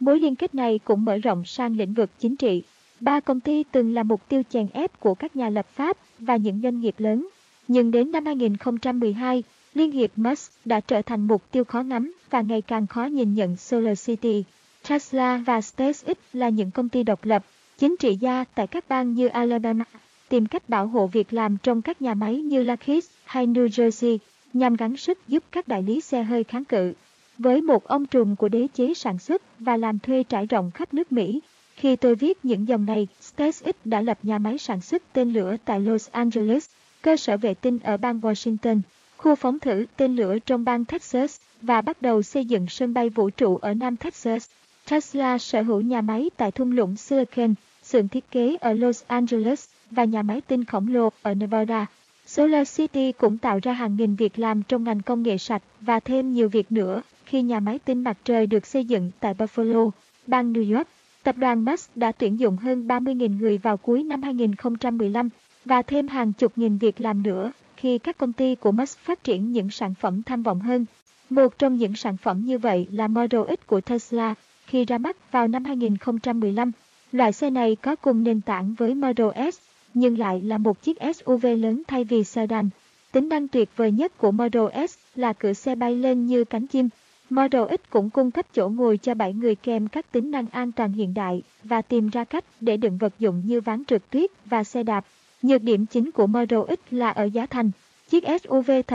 Mối liên kết này cũng mở rộng sang lĩnh vực chính trị. Ba công ty từng là mục tiêu chèn ép của các nhà lập pháp và những doanh nghiệp lớn. Nhưng đến năm 2012, Liên hiệp Musk đã trở thành mục tiêu khó nắm và ngày càng khó nhìn nhận Solar City. Tesla và SpaceX là những công ty độc lập, chính trị gia tại các bang như Alabama, tìm cách bảo hộ việc làm trong các nhà máy như Lockheed hay New Jersey nhằm gắng sức giúp các đại lý xe hơi kháng cự. Với một ông trùm của đế chế sản xuất và làm thuê trải rộng khắp nước Mỹ, khi tôi viết những dòng này, SpaceX đã lập nhà máy sản xuất tên lửa tại Los Angeles, cơ sở vệ tinh ở bang Washington, khu phóng thử tên lửa trong bang Texas và bắt đầu xây dựng sân bay vũ trụ ở Nam Texas. Tesla sở hữu nhà máy tại thung lũng Silicon, xưởng thiết kế ở Los Angeles và nhà máy tinh khổng lồ ở Nevada. Solar City cũng tạo ra hàng nghìn việc làm trong ngành công nghệ sạch và thêm nhiều việc nữa khi nhà máy tinh mặt trời được xây dựng tại Buffalo, bang New York. Tập đoàn Musk đã tuyển dụng hơn 30.000 người vào cuối năm 2015 và thêm hàng chục nghìn việc làm nữa khi các công ty của Musk phát triển những sản phẩm tham vọng hơn. Một trong những sản phẩm như vậy là Model X của Tesla khi ra mắt vào năm 2015. Loại xe này có cùng nền tảng với Model S, nhưng lại là một chiếc SUV lớn thay vì sedan. Tính năng tuyệt vời nhất của Model S là cửa xe bay lên như cánh chim. Model X cũng cung cấp chỗ ngồi cho 7 người kèm các tính năng an toàn hiện đại và tìm ra cách để đựng vật dụng như ván trượt tuyết và xe đạp. Nhược điểm chính của Model X là ở giá thành. Chiếc SUV